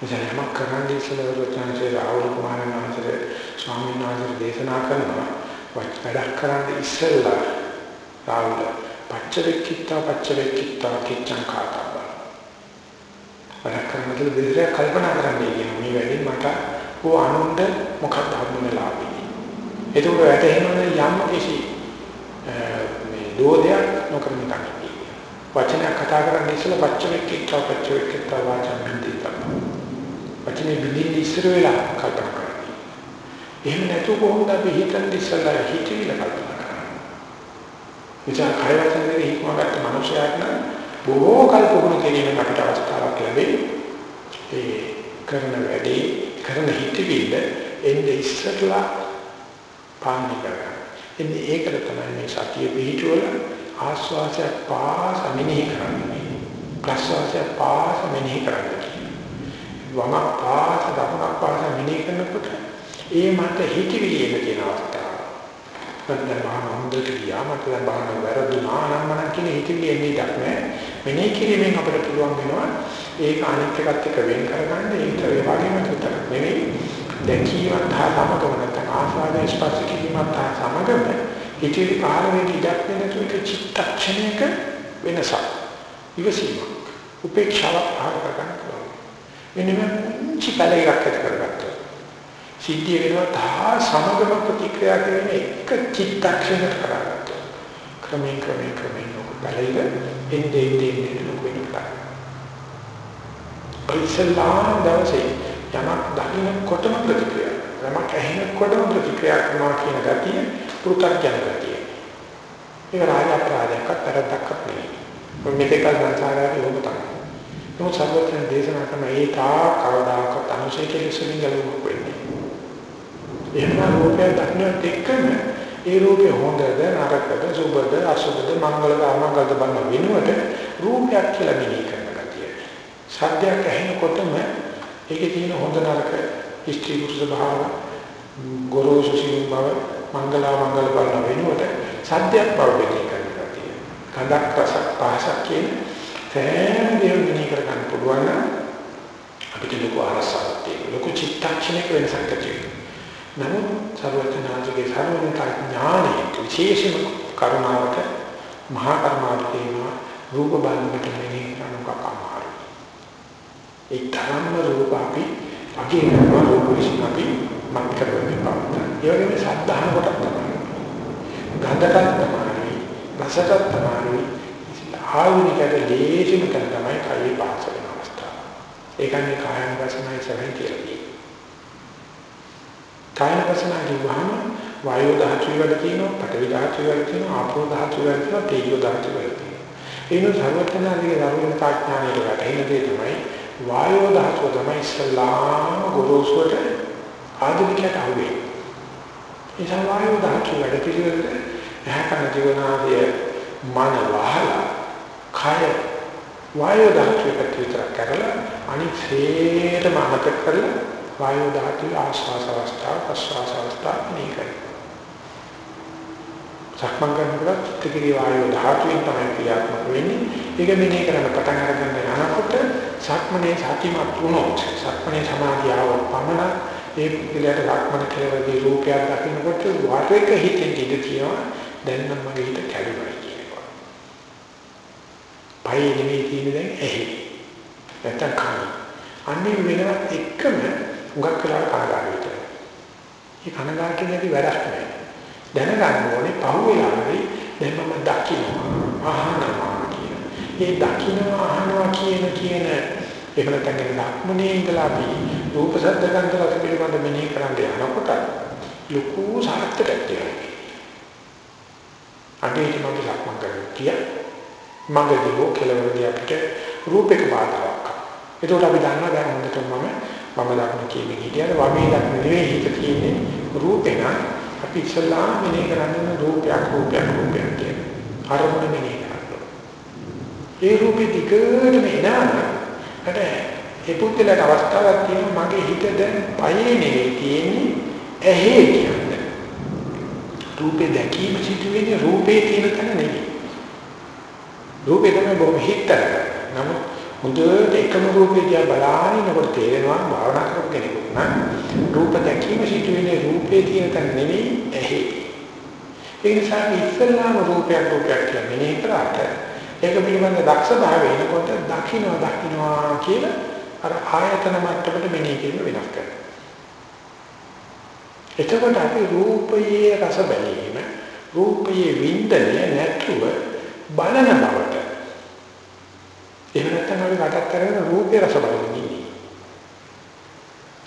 ඉතින් යමක් කරන්න ඉස්සෙල්ලා රොචාන්සේ රාහුල කුමාරයන් වහන්සේ ස්වාමීන් වහන්සේ දේශනා කරනවා. වැඩක් කරන්න ඉස්සෙල්ලා රාහුල පච්චවෙක්කිතා පච්චවෙක්කිතා කිච්ඡං කාතා. වැඩ කරන කියලා දෙවියන් කල්පනා කරන්නේ කියන මේ වැඩි මට ඕ අනුන්ද මොකක්ද හම්බුනේ ලාභී. ඒකෝට වැටෙනවනේ යම් කිසි මේ දෝදයක් නොකරන කන්නේ. වචනයක් කතා කරන්නේ ඉස්සෙල්ලා පච්චවෙක්කිට පච්චවෙක්කිට වාචම් බින්දිත. වචනේ බින්දින් ඉස්සර වෙලා කල්පනා කරන්නේ. එහෙම නැතුව කොහොමද අපි හිතන්නේ ඉස්සෙල්ලා හිතවිල කල්පනා කරන්නේ. විචාර කය වචන දෙක හික්මගත්ත මනුෂයාට නම් බොහෝ කල් පුහුණු කිරීමකට අපිට අවස්ථාවක් ලැබෙයි. ඒ කරන වැඩේ කරන හිතවිල්ල එන්නේ ඉස්සරලා පාලනය කරගන්න. එන්නේ ඒකට තමයි මේ සතිය පිහිටුවල ආස්වාසය පාස මෙනෙහි කරන්නේ. ප්‍රස්වාසය පාස මෙනෙහි කරන්නේ. වම පාස දකුණ පාස මෙනෙහි කරනකොට ඒ මත හිතවිලි එන කියන අවස්ථාව. මම දැන් බාහන හොඳට ගියා මට දැන් බාහන වැරදුනා නම් මම කියන හිතවිලි එන්නේ ඉඩක් නැහැ. මෙනෙහි කිරීමෙන් අපිට පුළුවන් වෙනවා ඒක අනිත් එකත් එක්ක වෙන් කරගන්න ඒකට ඒ වගේම විතර නෙවෙයි. දැකීමත් හා සමගම නැත්නම් ආස්වාදයේ ස්පර්ශ කිරීමත් හා සමගම හිතේ කාලෙක ඉඩක් වෙන තුක චිත්තක්ෂණයක වෙනසක් ඉවසීමක් උපේක්ෂාවක් ආර කරගන්න පුළුවන්. මෙන්න මේ චිතලයක් ඇති කරගත්තා සිද්ධිය වෙනවා තා සමගම ප්‍රතික්‍රියා කරන එක චිත්තක්ෂණයක කරගත්තා ක්‍රමයෙන් ක්‍රමයෙන් ක්‍රමයෙන් ලෝක බලයිද එන්නේ එන්නේ ලෝක වෙනවා ඉස්සල්ලාම දවසේ යමක් දකින්නකොටම ප්‍රතික්‍රියා යමක් ඇහෙනකොටම ප්‍රතික්‍රියා කරනවා කියන ගතිය පුරුතඥ ගතිය. ඒක රාජ අපරාධයක් අතරක් නෙවෙයි. මෙතෙක් සංසාරයේ ඔබ තමයි. නමුත් සර්වඥ දේශනා කරන ඒ තා කවදාකවත් අනුශේ කෙලෙසලින් ගලවන්න වෙන්නේ. එහෙම රූපය දක්නත් එක්කම ඒ රූපේ හොඳද නරකද සුබද අසුබද මංගලද අමංගලද බලන වෙනුවට රූපයක් කියලා මෙනෙහි කරන ගතිය. සත්‍යයක් ඇහෙනකොටම ඒකේ තියෙන හොඳ නරක ඉෂ්ටි කුසල භාව ගොරෝසු සිං බව මංගලා මංගල බලන වෙනුවට සත්‍යයක් බව මෙනෙහි කරන ගතිය. කඳක් රසක් පහසක් කියන සෑම දෙයක් මෙනෙහි කර ගන්න පුළුවන් නම් අපිට ලොකු අරසාවක් තියෙනවා. ලොකු චිත්තක්ෂණයක වෙනසක් ඇති වෙනවා. නමුත් සර්වඥාන්සේගේ සර්වඥතා ඥානයේ විශේෂම කරුණාවක මහා කරුණාවක් තියෙනවා. රූප බලන්නට මෙනෙහි කරන කකමාරු. ඒ තරම්ම රූප අපි අගේ කරන රූප විශ්ින් අපි මත් කරන්නේ පාවත. ඒ වගේම සද්ධාන කොට තමයි. ගන්ධකත් තමයි. රසකත් තමයි. ආයුනිකට ලේසිම තැන තමයි කයි පාස වෙන අවස්ථාව. ඒකන්නේ කායන වසනයි සරණ කියලා කායන වසනා කිව්වහම වායෝ ධාතු වල තියෙනවා, පඨවි ධාතු වල තියෙනවා, ආපෝ ධාතු වල තියෙනවා, තේජෝ ධාතු වල තියෙනවා. ඒනු සර්වඥාගේ ධර්ම තාඥානයේ වැටෙන දේ තමයි වායෝ ධාතුව තමයි ඉස්ලාම ගොරෝසුවට ආධුනිකයට අහුවේ. ඒ වායෝ ධාතුව වැඩ පිළිවෙලට එහකන ජීවනාදී මන වහලා කය වායෝ ධාතුවට විතර කරලා අනිත් හේතම අමතක කරලා වායෝ ධාතුවේ ආශ්වාස අවස්ථාව ප්‍රශ්වාස අවස්ථාව මේකයි. සක්මන් කරනකොට චිත්තකේ වායෝ ධාතුවෙන් තමයි ක්‍රියාත්මක වෙන්නේ. ඒක මෙනේ කරන පටන් අරගෙන යනකොට සක්මනේ සතිමත් වුණොත් සක්මනේ සමාධියව පමණ ඒ පිළිලට සක්මන කෙරෙහි රූපයක් දකින්නකොට වාටේක හිතෙන් ඉඳ තියෙනවා. දැන් නම් මගේ හිත කැඩුනා කියනවා. පයි නෙමෙයි තියෙන්නේ දැන් ඇහි. නැත්තම් කන. අන්නේ වෙනවත් එක්කම උගක් කළා කනගාටු විතරයි. මේ කනගාටු නැති වැඩක් නෑ. දැනගන්න ඕනේ පහුවෙලා හරි දැන් මම දකින්නවා අහනවා කියන. මේ දකින්නවා අහනවා කියන කියන එහෙම නැත්නම් ලක්මනේ ඉඳලා අපි රූප ශබ්ද ගන්ධ රස පිළිබඳ මෙනෙහි කරන්න යනකොට ලොකු සාර්ථකයක් තියෙනවා. අදේට මම ලක්මන් කරන්නේ කිය මගදී හෝ කෙලවරදී අපිට රූපයක බාධාවක්. ඒකට අපි දන්නවා දැන් හොඳට මම මම දක්න කියන්නේ හිටියද වමේ දක්න නෙවෙයි හිත කියන්නේ රූපේ නම් අපි ඉස්සල්ලාම මෙනෙහි කරන්නේ රූපයක් රූපයක් රූපයක් කියන අරමුණ මෙනෙහි කරනවා. ඒ රූපෙ දිගටම එනවා. අර ඒ පුද්ගලයාට අවස්ථාවක් තියෙනවා මගේ හිත දැන් පයේ නෙවෙයි තියෙන්නේ ඇහි කියන්නේ. රූපේ දැකීම සිදුවෙන්නේ රූපේ තියෙන තැන නෙවෙයි. රූපේ තමයි බොහොම හිතතර. නමුත් හොඳට එකම රූපේ දිහා බලාගෙනකොට තේරෙනවා භාවනා කරපු කෙනෙකුට නම් රූප දැකීම සිදුවෙන්නේ රූපේ තියෙන තැන නෙවෙයි ඇහි. ඒ නිසා ඉස්සල්ලාම රූපයක් රූපයක් කියලා මෙනෙහි කරාට ඒක පිළිබඳ දක්ෂ භාවය එනකොට දකින්න දකින්නවා කියලා අර ආයතන මට්ටමට මෙනෙහි කිරීම වෙනස් කරනවා. එතකොට අපි රූපයේ රස බැලීම රූපයේ වින්දනය නැතුව බලන බවට එහෙම නැත්නම් අපි කටත් කරගෙන රූපේ රස බලමින් ඉන්නේ.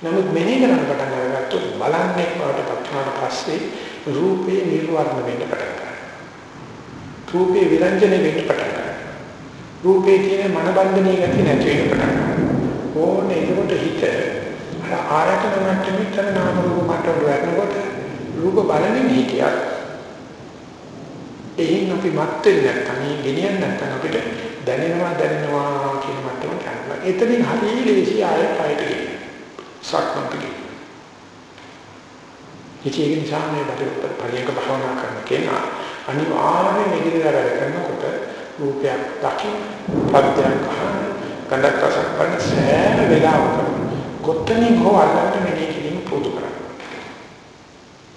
නමුත් මෙහෙ කරන පටන් අරගත්තොත් බලන්නේ බවට පත් වුණාට පස්සේ රූපේ නිර්වර්ණ වෙන්න පටන් ගන්නවා. රූපේ විරංජන වෙන්න පටන් ගන්නවා. රූපේ තියෙන මනබන්ධනීය ගතිය නැති වෙන්න පටන් ගන්නවා. ඕනේ ඒකට හිත අර ආයතන මට්ටමේ තර නාම රූප මට්ටමට වැටෙනකොට රූප බලමින් හිටියත් එයින් අපි මත් වෙන්නේ නැත්නම් ගෙනියන්නේ නැත්නම් අපිට දැනෙනවා දැනෙනවා කියන මට්ටමට යනවා. එතනින් හරිය ලේසි ආය පයට ගිහින්. සක්මන්ට ගිහින්. ඉතින් ඒ නිසා මේ පරියන්ක භාවනා කරන කෙනා අනිවාර්යයෙන් ඉදිරියට වැඩ කරනකොට රූපයක් දකින්න, පද්‍යයක් අහන්න, ගඳක් රසක් බලන සෑම වෙලාවකම කොතනින් හෝ අල්ලන්න මෙනෙහි කිරීම පුරුදු කරන්න.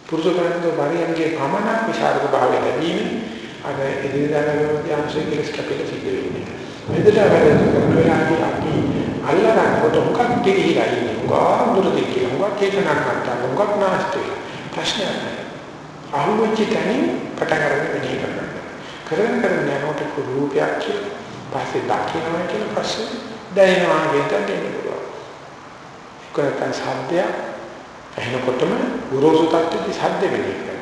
පුරුදු කරනකොට පරියන්කේ පමණක් විශාරද භාවය ලැබීම අර ඉදිරියට වැඩ යන කෙලස් කැපිලා සිද්ධ වෙන්නේ. මෙතන වැඩ කරන වෙලාවදී අපි අල්ලගන්නකොට මොකක් දෙවිලා ඉන්නේ. මොකක් දුරදී කියලා. මොකක් ඒක නක්කට. මොකක් නාස්ති. ප්‍රශ්නයක් නැහැ. අහුවෙච්ච තැනින් පටන් අරගෙන මෙහෙ කරනවා. කරන කරන යනකොට රූපයක් කියලා පස්සේ දකින්නවා කියන පස්සේ දැනෙනවා කියන දෙන්න පුළුවන්. ඒකෙන් සද්දය එහෙනකොටම ගුරුසු tattwedi සද්ද වෙන්නේ.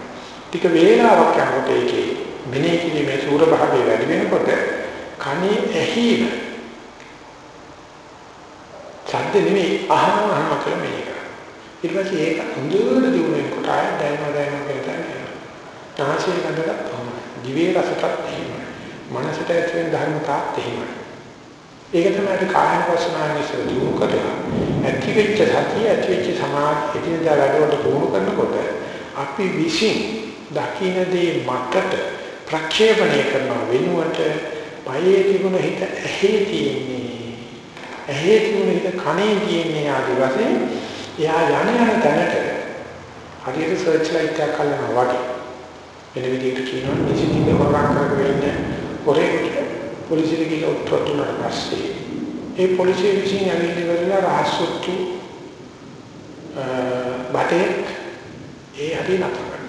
ටික වේලාවක් යනකොට ඒකේ මෙනෙහි කිරීමේ සූර භාවය වැඩි වෙනකොට කණේ ඇහිම සද්ද නෙමෙයි අහම අහම කියලා මෙනෙහි කරනවා. ඊට පස්සේ ඒක හොඳට දිනු වෙනකොට ආය දැනෙනවා දැනෙනවා කියලා තමයි. නාසයේ ගඳට කොහොමද? දිවේ රසටත් එහෙමයි. මනසට ඇති වෙන ධර්මතාවත් එහෙමයි. ඒක තමයි අපි කායන වසනාවෙන් ඉස්සර දිනු කරලා ඇති වෙච්ච සතිය ඇති වෙච්ච සමාධිය එදිනදා වැඩවලට පුහුණු කරනකොට අපි විශ්ින් දකින්නේ මතට ප්‍රක්ෂේපණය කරන වෙනුවට පයේ තිබුණ හිත ඇහි තියෙන්නේ. ඇහි තිබුණ හිත කනේ තියෙන්නේ ආදි වශයෙන් එයා යන යන තැනට හරියට සර්ච් ලයිට් එකක් අල්ලනවා වගේ. වෙන විදිහට කියනවා නිසිතිද හොරක් කරගෙන ඉන්න පොරේකට පොලිසියට ගිහින් උත්තර දුන්නාට පස්සේ ඒ පොලිසිය විසින් ඇවිල්ලි වෙලා රහස්සොත්තු බටේ ඒ හරි නතර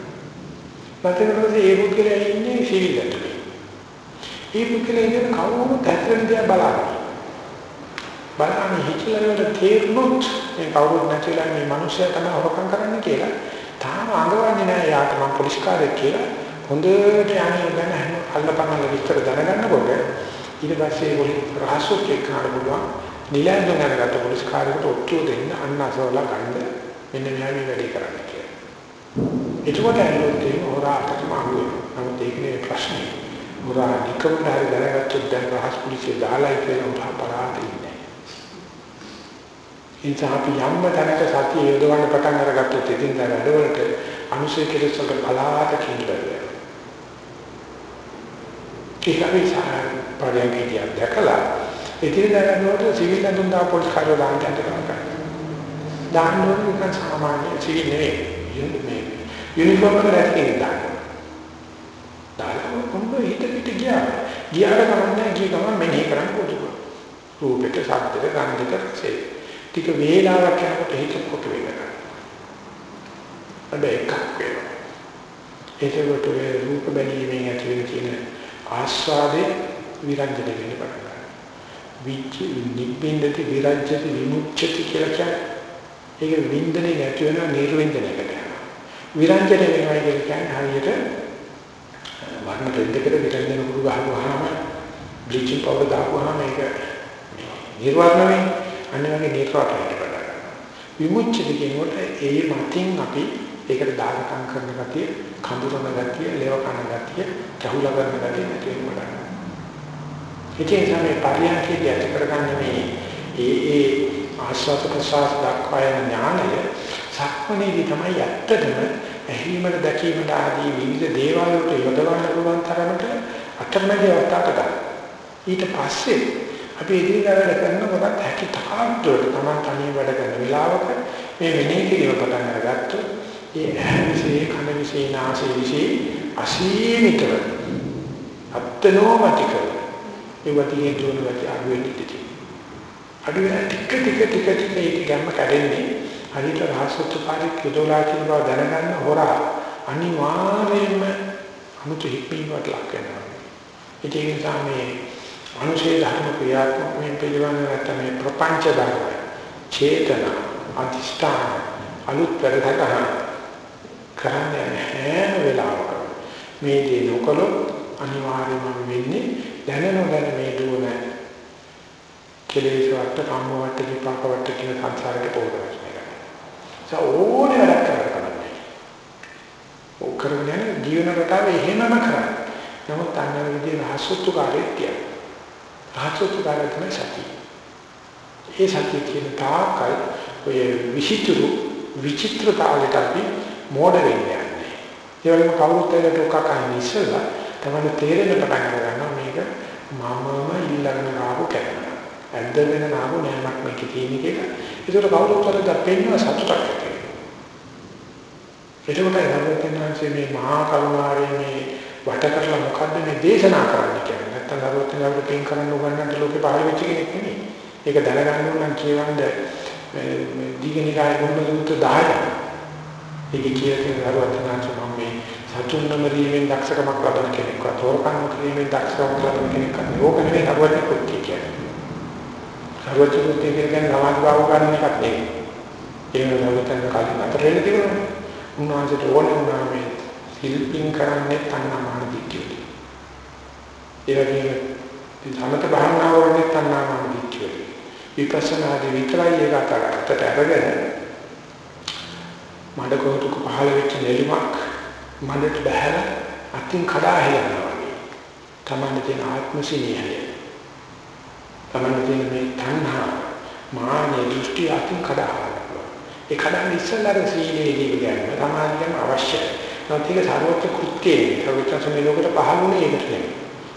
නැතිනකොට ඒ පුද්ගලයා ඉන්නේ සිවිල් ඇතුලේ. ඒ පුද්ගලයා ඉන්නේ කවුරුත් ඇතුලෙන් දිහා බලන්නේ. බලන්නේ හිතලවල තේරුනොත් මේ කවුරුත් නැතිලා මේ මිනිස්සයා තමයි හොරකම් කරන්න කියලා තාම අඟවන්නේ නැහැ යාට මම පොලිස් කාර්යයක් කියලා හොඳට යන්නේ ගැන අල්ලපන්නල විස්තර දැනගන්නකොට ඊට පස්සේ පොලිස් රහසොත් එක්කන පුළුවන් නිලැඳුම් ගන්නකට පොලිස් කාර්යයකට ඔට්ටුව දෙන්න අන්න අසවලා ගන්න මෙන්න මෙහා මේ වැඩේ කරන්න කියලා. එතකොට ඇල්ලුවොත් එහෙම හොරා අපටම අහුවෙනවා. නමුත් ඒක නෙවෙයි ප්‍රශ්නේ. හොරා නිකම්ම හරි දැනගත්තොත් දැන් රහස් පුලිසිය දාලා කියන උන්ට අපරාධ ඉන්නේ. ඉතින් අපි යම්ම තැනක සතිය යොදවන්න පටන් අරගත්තොත් ඉතින් දැන් වැඩවලට අනුසය කෙලෙස් වලට බලාට කිඳලා. ඒක අපි පරියන්කදී දැකලා ඉතින් දැනනකොට සිවිල් නඳුන් දා පොලිස් කාර්යය දාන්න යනවා. දාන්න ඕනේ නිකන් සාමාන්‍ය සිවිල් නෙවෙයි. මේ යුනිෆෝම් එක රැකගෙන දාන්න. දාලා කොම්බ හිත පිට ගියා. ගියාට කමන්නේ ගිය ගමන් මෙනෙහි කරන්න පොදුක. රූපෙට, ශබ්දෙට, ගන්ධෙට රසෙට. ටික වේලාවක් යනකොට හිත කොට වෙනවා. හැබැයි එකක් වෙනවා. ඒකකොට රූප බැලීමෙන් ඇති වෙන තියෙන ආස්වාදේ විරංජන වෙන්න පටන් ගන්නවා. විච නිබ්බින්දති විරංජති විමුච්ඡති කියලා කියන්නේ ඒක වින්දනේ නැති වෙන නිර්වින්දනයකට. විරංජන වෙනවා කියන්නේ. හරියට වර්ණ දෙකකට විරංජන කුරු ගහපුවාම බ්ලීචින් පවුඩර් දාපුවාම ඒක නිර්වර්ණ වෙන්නේ අනිවාර්ය නිර්වාණයට පටන් විමුච්ඡිත කියනකොට ඒ මතින් අපි ඒකට දායකම් කරන ගතිය, කඳුරන ගතිය, ලේව කන ගතිය, චහුල කරන ගතිය නැති වෙනවා. ඉතින් තමයි පරියන්කේදී ඇති කරගන්න මේ ඒ ඒ ආස්වාද ප්‍රසආස දක්වා යන ඥානය සක්මණේදී තමයි ඇත්තටම ඇහිමට දැකීමට ආදී විවිධ දේවල් වලට යොදවන්න පුළුවන් තරමට අතරමැදි අවස්ථාවට ගන්න. ඊට පස්සේ අපි ඉදිරියට වැඩ කරනකොට හැකි තාක්ෂුවට තමයි තනිය වැඩ කරන වෙලාවක මේ මෙනෙහි කිරීම පටන් අරගත්තොත් ඒ ඇහිසේ කන විසේ නාසය විසේ අසීමිතව අත්නෝමතික ඒ වටියේ දුන වටි අඩුවෙන්නේ අඩු වෙන ටික ටික ටික ටික ඒක ගැම්ම කැඩෙන්නේ හරියට රහසත්කාරී කිදෝලා කියන බව දැනගන්න හොරා අනිවාර්යයෙන්ම අමුතු හික්මීමකට ලක් වෙනවා. ඒක නිසා මේ අනුශේ ධර්ම ක්‍රියාත්මක මේ පිළිවෙල නැත්නම් මේ ප්‍රපංච ධර්ම චේතන අධිෂ්ඨාන අලුත් වැඩකට කරන්නේ හැම වෙලාවකම මේ දේ නොකළොත් අනිවාර්යයෙන්ම වෙන්නේ දැන නොදැන මේ දුවන කෙලෙස් වට කම්ම වට විපාක වට කියන සංසාරයට පොරවස් එක. ඕනේ වැඩක් කරන්නේ. ඔක් කරගෙන යන ජීවන රටාව එහෙමම කරන්නේ. නමුත් අන්න විදිහේ රහසුත්තු කාර්යයක් තියෙනවා. රහසුත්තු කාර්යය තමයි සතිය. ඒ සතිය කියන තාකල් ඔය විචිතුරු විචිත්‍රතාවයට අපි මෝඩ වෙන්නේ නැහැ. ඒ වගේම කවුරුත් ඒකට උකක් අහන්න ඉස්සෙල්ලා තමයි තේරෙන්න පටන් ගන්නවා මේක මමම ඊළඟ ආපු කැමන. ඇද්දගෙන ආපු නෑමක් මේකේ තියෙන එක. ඒකට කවුරුත් අර දැපෙන්න සතුටක් ඇති වෙනවා. එතකොට යනවාසේ මේ මහා කරුණාවේ මේ වට කරලා මොකද්ද මේ දේශනා කරන්න කියන්නේ. නැත්තම් අරවත්නකට පින් කරන්න උගන්නන්න ලෝකේ පහළ වෙච්ච කෙනෙක් නෙමෙයි. ඒක දැනගන්න ඕන නම් කියවන්න මේ දීගනිකාය ගුණ සූත්‍ර 10. ඒක කියන්නේ අරවත්නාච මම මේ සතුන් නමරීමෙන් දක්ෂකමක් ලබන කෙනෙක් වත් හොරකම් කිරීමෙන් දක්ෂකමක් ලබන කෙනෙක් වත් ඕක නෙමෙයි අරවත්න කුත්‍ය කියන්නේ. අරවත්න කුත්‍ය කියන්නේ නමාজ බව ගන්න එකක් නෙමෙයි. ඒක නරවත්න කාලේ නතර වෙන්න තිබුණා. උන්වහන්සේට ඕනේ වුණා මේ සිල්පින් කරන්නේ තණ්හාමාන දික්කිය. ඒ වගේම සමත භාවනාව වලදී තණ්හාමාන දික්කිය. විපස්සනාදී විතරයි ඒක අතට අරගෙන මඩ කොටුක පහළ වෙච්ච නෙළුමක් මඩට බහැලා අතින් කඩා හැලෙනවා වගේ. තමන්න තියෙන ආත්ම සිනහය. තමන්න තියෙන මේ තණ්හා මානෙ දෘෂ්ටි අතින් කඩා හැලෙනවා. ඒ කඩන ඉස්සල්ලාර සීලේදී කියන්නේ සමාධියම අවශ්‍යයි. නැත්නම් ඒක සර්වත්‍ය කෘත්‍යයේ සර්වත්‍ය ලෝකෙට පහළුනේ ඒකට නෙමෙයි.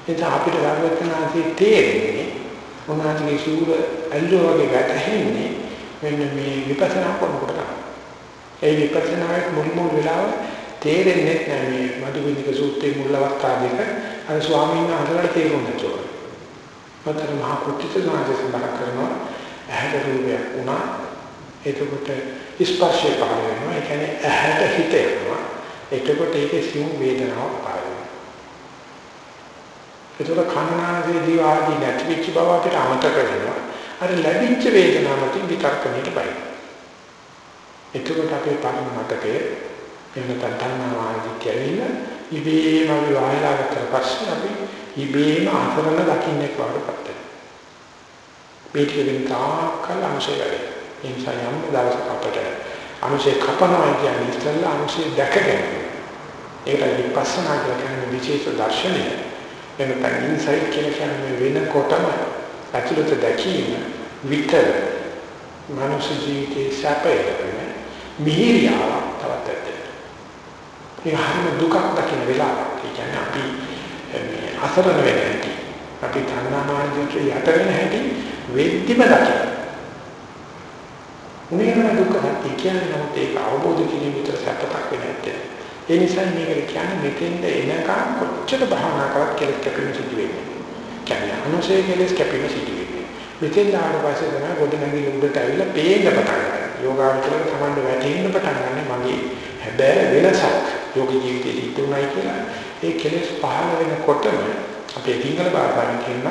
එතන අපිට සර්වත්‍යනාදී තේරෙන්නේ මොනවාගේ සූර ඇල්ලෝ වගේ වැටහෙන්නේ මෙන්න මේ විපස්සනා කරනකොට තමයි. ඒ විපස්සනායේ මුල් මුල් වෙලාව තේරෙන්නේ නැහැ මේ මදුබින්දික සූත්‍රයේ මුල් අවස්ථාවේක අර ස්වාමීන් වහන්සේලාට තේරුණා චෝර. මතර මහ කුටිත සමාජය සඳහන් කරනවා ඇහැට රූපයක් වුණා එතකොට ස්පර්ශය පහළ වෙනවා. ඒ කියන්නේ ඇහැට හිත එනවා. එතකොට ඒකේ සිව් වේදනාවක් පහළ වෙනවා. එතකොට කන්නාසේ දිව ආදී නැතිවෙච්ච බව අපිට අමතක වෙනවා. අර ලැබිච්ච වේදනාව මතින් විතර්කණයට බයි. එතකොට අපේ පරම මතකයේ එන්න තණ්හා ආදී කියලා ඉබේම අපි වහලා ගත්තට පස්සේ අපි ඉබේම අතරන දකින්නේ වඩපත් වෙනවා. මේක වෙන තාකල් අංශය වැඩි ඒ නිසා යම් දවසක අපට අංශය කපනවා කියන්නේ ඉස්සෙල්ලා අංශය දැකගෙන ඒකට විපස්සනා කියන විශේෂ දර්ශනය එනකන් ඉන්සයිට් කියලා කියන්නේ වෙනකොටම ඇතුළත දැකීම විතර මනුෂ්‍ය ජීවිතයේ සැපය මිහිරියාව තවත් ඇත්තේ. ඒ හැම දුකක් දකින වෙලාවක් ඒ කියන්නේ අපි මේ අසරණ වෙන හැටි අපි තණ්හාමානජයට යට වෙන හැටි වෙද්දිම දකින. මේකම දුක්ඛ සත්‍ය කියන්නේ නමුත් ඒක අවබෝධ කිරීම විතර සැපතක් වෙන්නේ නැහැ. ඒ නිසා මේකට කියන්නේ මෙතෙන්ද එනකම් කොච්චර භාවනා කරත් කෙලෙස් කැපීම සිදු වෙන්නේ. කියන්නේ අනුසය කෙලෙස් කැපීම සිදු වෙන්නේ. මෙතෙන් ආවට පස්සේ තමයි ගොඩ නැගිලි උඩට ඇවිල්ලා පේන්න පටන් ගන්නේ. යෝගාවචරක තමන්ට වැටෙන්න පටන් ගන්න මගේ හැබැයි වෙනසක් යෝග ජීවිතයේ ඉතුරුයි කියලා. ඒ කෙලෙස් පහළ වෙනකොටම අපේ සිංහල භාෂාවෙන් කියන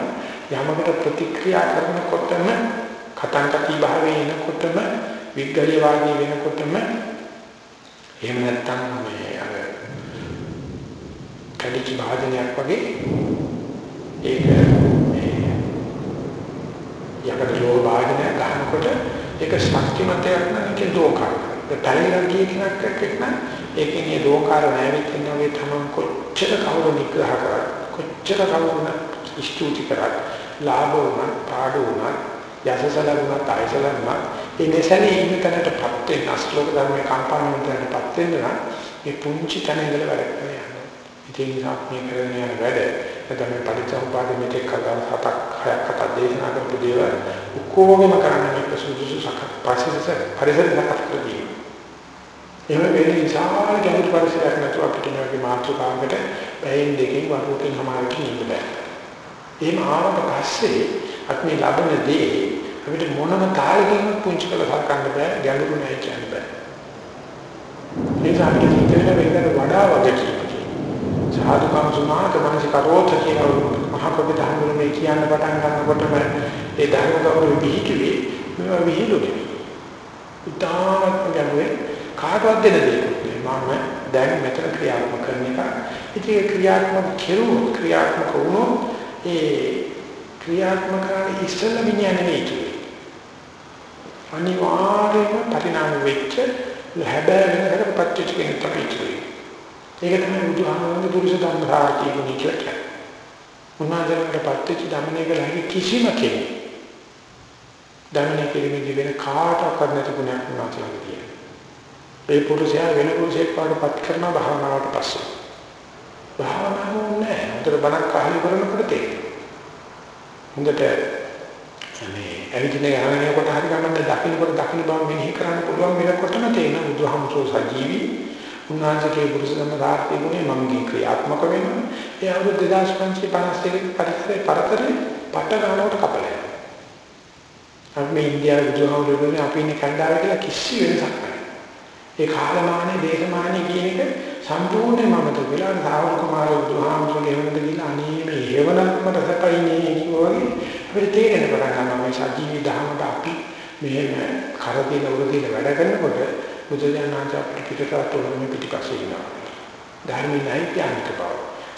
යමකට ප්‍රතික්‍රියා කරනකොටම කතංකති භාවයේ එනකොටම විග්ගලිය වාදී වෙනකොටම එහෙම නැත්නම් මේ අර කඩිච භාජනයක් වගේ ඒක මේ යකට ලෝහ භාජනයක් ගන්නකොට ඒක ශක්තිමත්යක් නම් ඒක දෝකාර. ඒ පැලිලා ගිය කෙනෙක් එක්ක නම් ඒකේ මේ දෝකාර නැවෙත් වෙනවාගේ තමන් කොච්චර කවුරු නිග්‍රහ කරා කොච්චර කවුරු ස්තුති කරා ලාභ වුණා පාඩු වුණා යසසල වුණා තායසල වුණා ඒ නැසලී ඉන්න තැනටපත් වෙන අස්ලෝක ධර්මයේ කම්පන වෙනටපත් වෙන නම් මේ පුංචි තැන ඉඳලා වැඩ කරන්න යනවා. ඉතින් මේ කරගෙන යන වැඩ නැත්නම් මේ පරිච්ඡම්පාද මෙතෙක් කතා හතක් හයක් කතා දේශනා කරපු දේවල් ඔක්කොගම කරන්නේ මේ සුදුසු සකස් පරිසර පරිසර සකස් කරගන්න. එහෙම වෙන විශාල ගැඹුරු පරිසරයක් නැතුව අපිට මේ මාතෘකාවකට පැයෙන් දෙකකින් වරුවකින් සමානකින් ඉන්න බෑ. එහෙම ආවට පස්සේ අපි ලබන දේ අපිට මොනම තාලකින් පුංචි කළ සලකන්න බෑ ගැඹුරු නෑ කියන්න බෑ. ඒක අපිට හිතෙන වෙනකට වඩා වගේ සාදුකම් සුමාත මනස කරෝත කියන මහ කවි දහම්වල මේ කියන්න පටන් ගන්නකොටම ඒ ධර්ම ගෞරව පිළිතුරේ මේවා විහිළුනේ. උදාහරණයක් ගැඹුරේ කාටවත් දෙන දෙයක් මම දැන් මෙතන ක්‍රියාත්මක කරන එක. ඉතින් ක්‍රියාත්මක කෙරුවොත් ක්‍රියාත්මක වුණොත් ඒ ක්‍රියාත්මක කරන ඉස්සෙල්ලා මිනිහා නෙවෙයි කියන්නේ. අනිවාර්යයෙන්ම පරිණාම වෙච්ච හැබැයි වෙනකට පත්‍ච කෙනෙක් තමයි කියන්නේ. ඒක තමයි බුදුහාමුදුරන්ගේ පුරුෂ ධම්ම රාජ්‍ය ගුණය කියලා කියන්නේ. උන්වහන්සේට පත්‍ච ධම්මනේ කියලා කිසිම කෙනෙක් ධම්මනේ කිරීමේදී වෙන කාටවත් නැති ගුණයක් උන්වහන්සේලා තියෙනවා. ඒ පුරුෂයා වෙන පුරුෂයෙක් වඩපත් කරන භාවනාවට පස්සේ. භාවනාව නෑ. උතර බණක් අහලි කරනකොට තේරෙනවා. හොඳට මේ ඇවිදින යනකොට හරි ගමන් දකින්නකොට දකින්න බව මෙනෙහි කරන්න පුළුවන් වෙනකොටම තේරෙන බුදුහමසෝ සජීවී උන්වහන්සේගේ පුරුෂ ධර්ම ධාර්තේ ගුණය මමගේ ක්‍රියාත්මක වෙනවා. ඒ අවුරුදු 2552 පරිසරේ පරතරේ පට ගන්නකොට කපලා. අපි මේ ඉන්දියාවේ බුදුහමසෝනේ අපි ඉන්නේ කණ්ඩායම කියලා කිසි වෙනසක් නැහැ. ඒ කාලමානයේ දේශමානයේ කියන එක සම්පූර්ණයෙන්ම මත වෙලා ධාවන කුමාර බුදුහාමුදුරනේ එහෙමද කියලා අනේ මේ හේවණක් මට සැපයිනේ වගේ අපිට තේරෙන පටන් ගන්නවා. මේ සජීවී ධර්මයට අපි මෙහෙම කරදීන උරදීන වැඩ කරනකොට බුදුදහමට අපිට පිටකට උරුම පිටිපස්සේ ඉන්නවා. ධර්මයේ නෛත්‍යානික බව.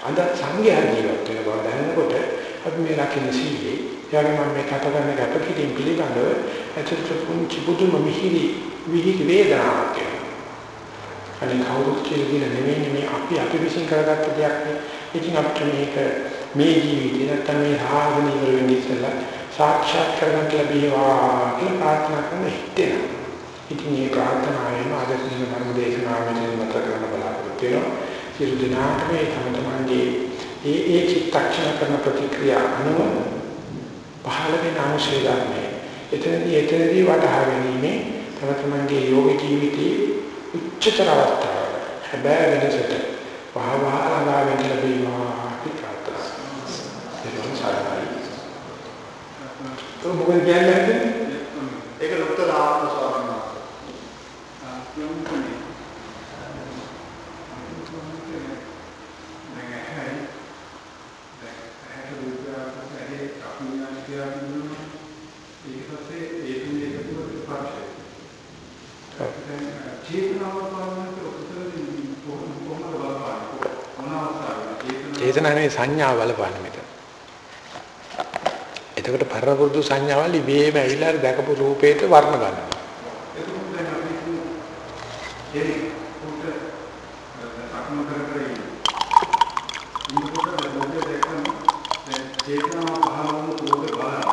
අද සංඝයා ජීවත් වෙන බව දැනනකොට අපි මේ රකින්න සීලේ යාගේ මම මේ කතා කරන කැපකිරීම පිළිබඳව ඇතුළත පුංචි බුදුම මිහිරි විහිදි වේදනාවක් අනේ කවුරුත් කියලා නෙමෙයි මේ අපි අපි විශ්ින් කරගත්ත දෙයක් නේ. ඉතින් අපිට මේක මේ ජීවිතේ නැත්නම් මේ ආගම ඉවර වෙන්නේ ඉස්සෙල්ලා සාක්ෂාත් කරගන්න ලැබේවා කියලා ප්‍රාර්ථනා කරන හිතෙනවා. ඉතින් මේ ප්‍රාර්ථනාවෙන් අද දින ධර්ම දේශනාවෙන් මත කරන බලාපොරොත්තු වෙනවා. සියලු දෙනාට මේ තම තමන්ගේ ඒ ඒ චිත්තක්ෂණ කරන ප්‍රතික්‍රියා අනුව පහළ වෙන අනුශේ ධර්මයේ එතනදී එතනදී වටහා ගැනීම තම තමන්ගේ යෝග ජීවිතයේ උච්චතර අවස්ථාව හැබැයි වෙනසට වහවහ ළඟා වෙන්න ලැබීමා අපි ප්‍රාර්ථනා කරනවා. සාරයි මොකද කියන්නේ ඒක ලොක්තර ආත්ම ස්වාමීන් වහන්සේ යොමුනේ චේතනාවේ සංඥාව බලපාන මෙතන. එතකොට පරණ පුරුදු සංඥාවල් ඉබේම ඇවිල්ලා දැකපු රූපේට වර්ණ ගන්නවා. එතකොට දැන් අපි ඒ උන්ට අක්ම කර කර ඉන්නකොට ලෝකෙ දැක්කම චේතනාව පහළ වුණු ලෝකෙ බලනවා.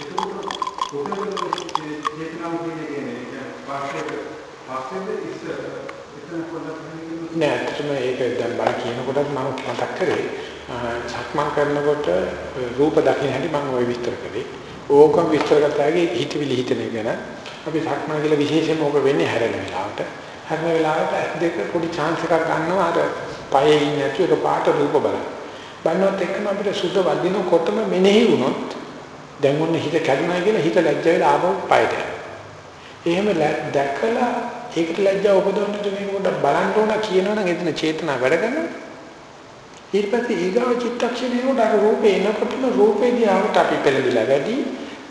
එතකොට ඔතන චේතනාව කියන්නේ පස්සේ පස්සේ ඉස්සර එතන පොඩ්ඩක් නෑ ඇත්තටම ඒක දැන් බල කියනකොටත් මම මතක් කරේ සක්මන් කරනකොට රූප දකින්න හැටි මම ওই විස්තර කළේ. ඕකම විස්තර කරතාගේ හිතවිලි හිතන ගැන අපි සක්මන් කියලා විශේෂයෙන්ම ඕක වෙන්නේ හැරෙන වෙලාවට. හැරෙන වෙලාවට ඇස් දෙක පොඩි chance එකක් ගන්නවා අර පයේ ඉන්නේ නැතු එක පාට රූප බලන්න. බලනොත් එක්කම අපිට සුද්ධ වදිනකොටම මෙනෙහි වුණොත් දැන් ඔන්න හිත කැඩුනා කියලා හිත ලැජ්ජ වෙලා ආපහු පයට යනවා. එහෙම දැකලා ඒකට ලැජ්ජාව උපදවන්න මේක පොඩ්ඩක් බලන්න ඕන කියනවනම් එතන චේතනා වැඩ කරනවා. ඊට පස්සේ ඊගාව චිත්තක්ෂණේ උඩ අර රූපේ එනකොටම රූපේ දිහාට අපි පෙළඹිලා වැඩි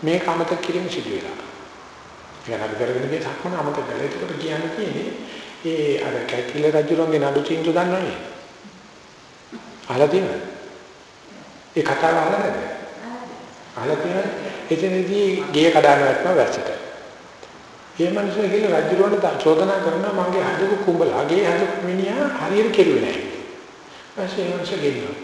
මේක අමතක කිරීම සිදු වෙලා. කියන අපි කරගෙන මේ සක්මන අමතක කරලා ඒකට කියන්නේ කියන්නේ ඒ අර කැකිල රජුරන්ගේ නඩු තීන්දුව දන්නවනේ. අහලා තියෙනවද? ඒ කතාව අහලා නැද්ද? අහලා තියෙනවද? එතනදී ගේ කඩන වැටෙනවා වැස්සට. ඒ මිනිස්සු කියලා රජුරවන්ට චෝදනා කරනවා මගේ හදපු කුඹලා ගේ හදපු මිනිහා හරියට කෙරුවේ නැහැ. ඊපස්සේ ඒ මිනිස්සු ගෙන්නවා.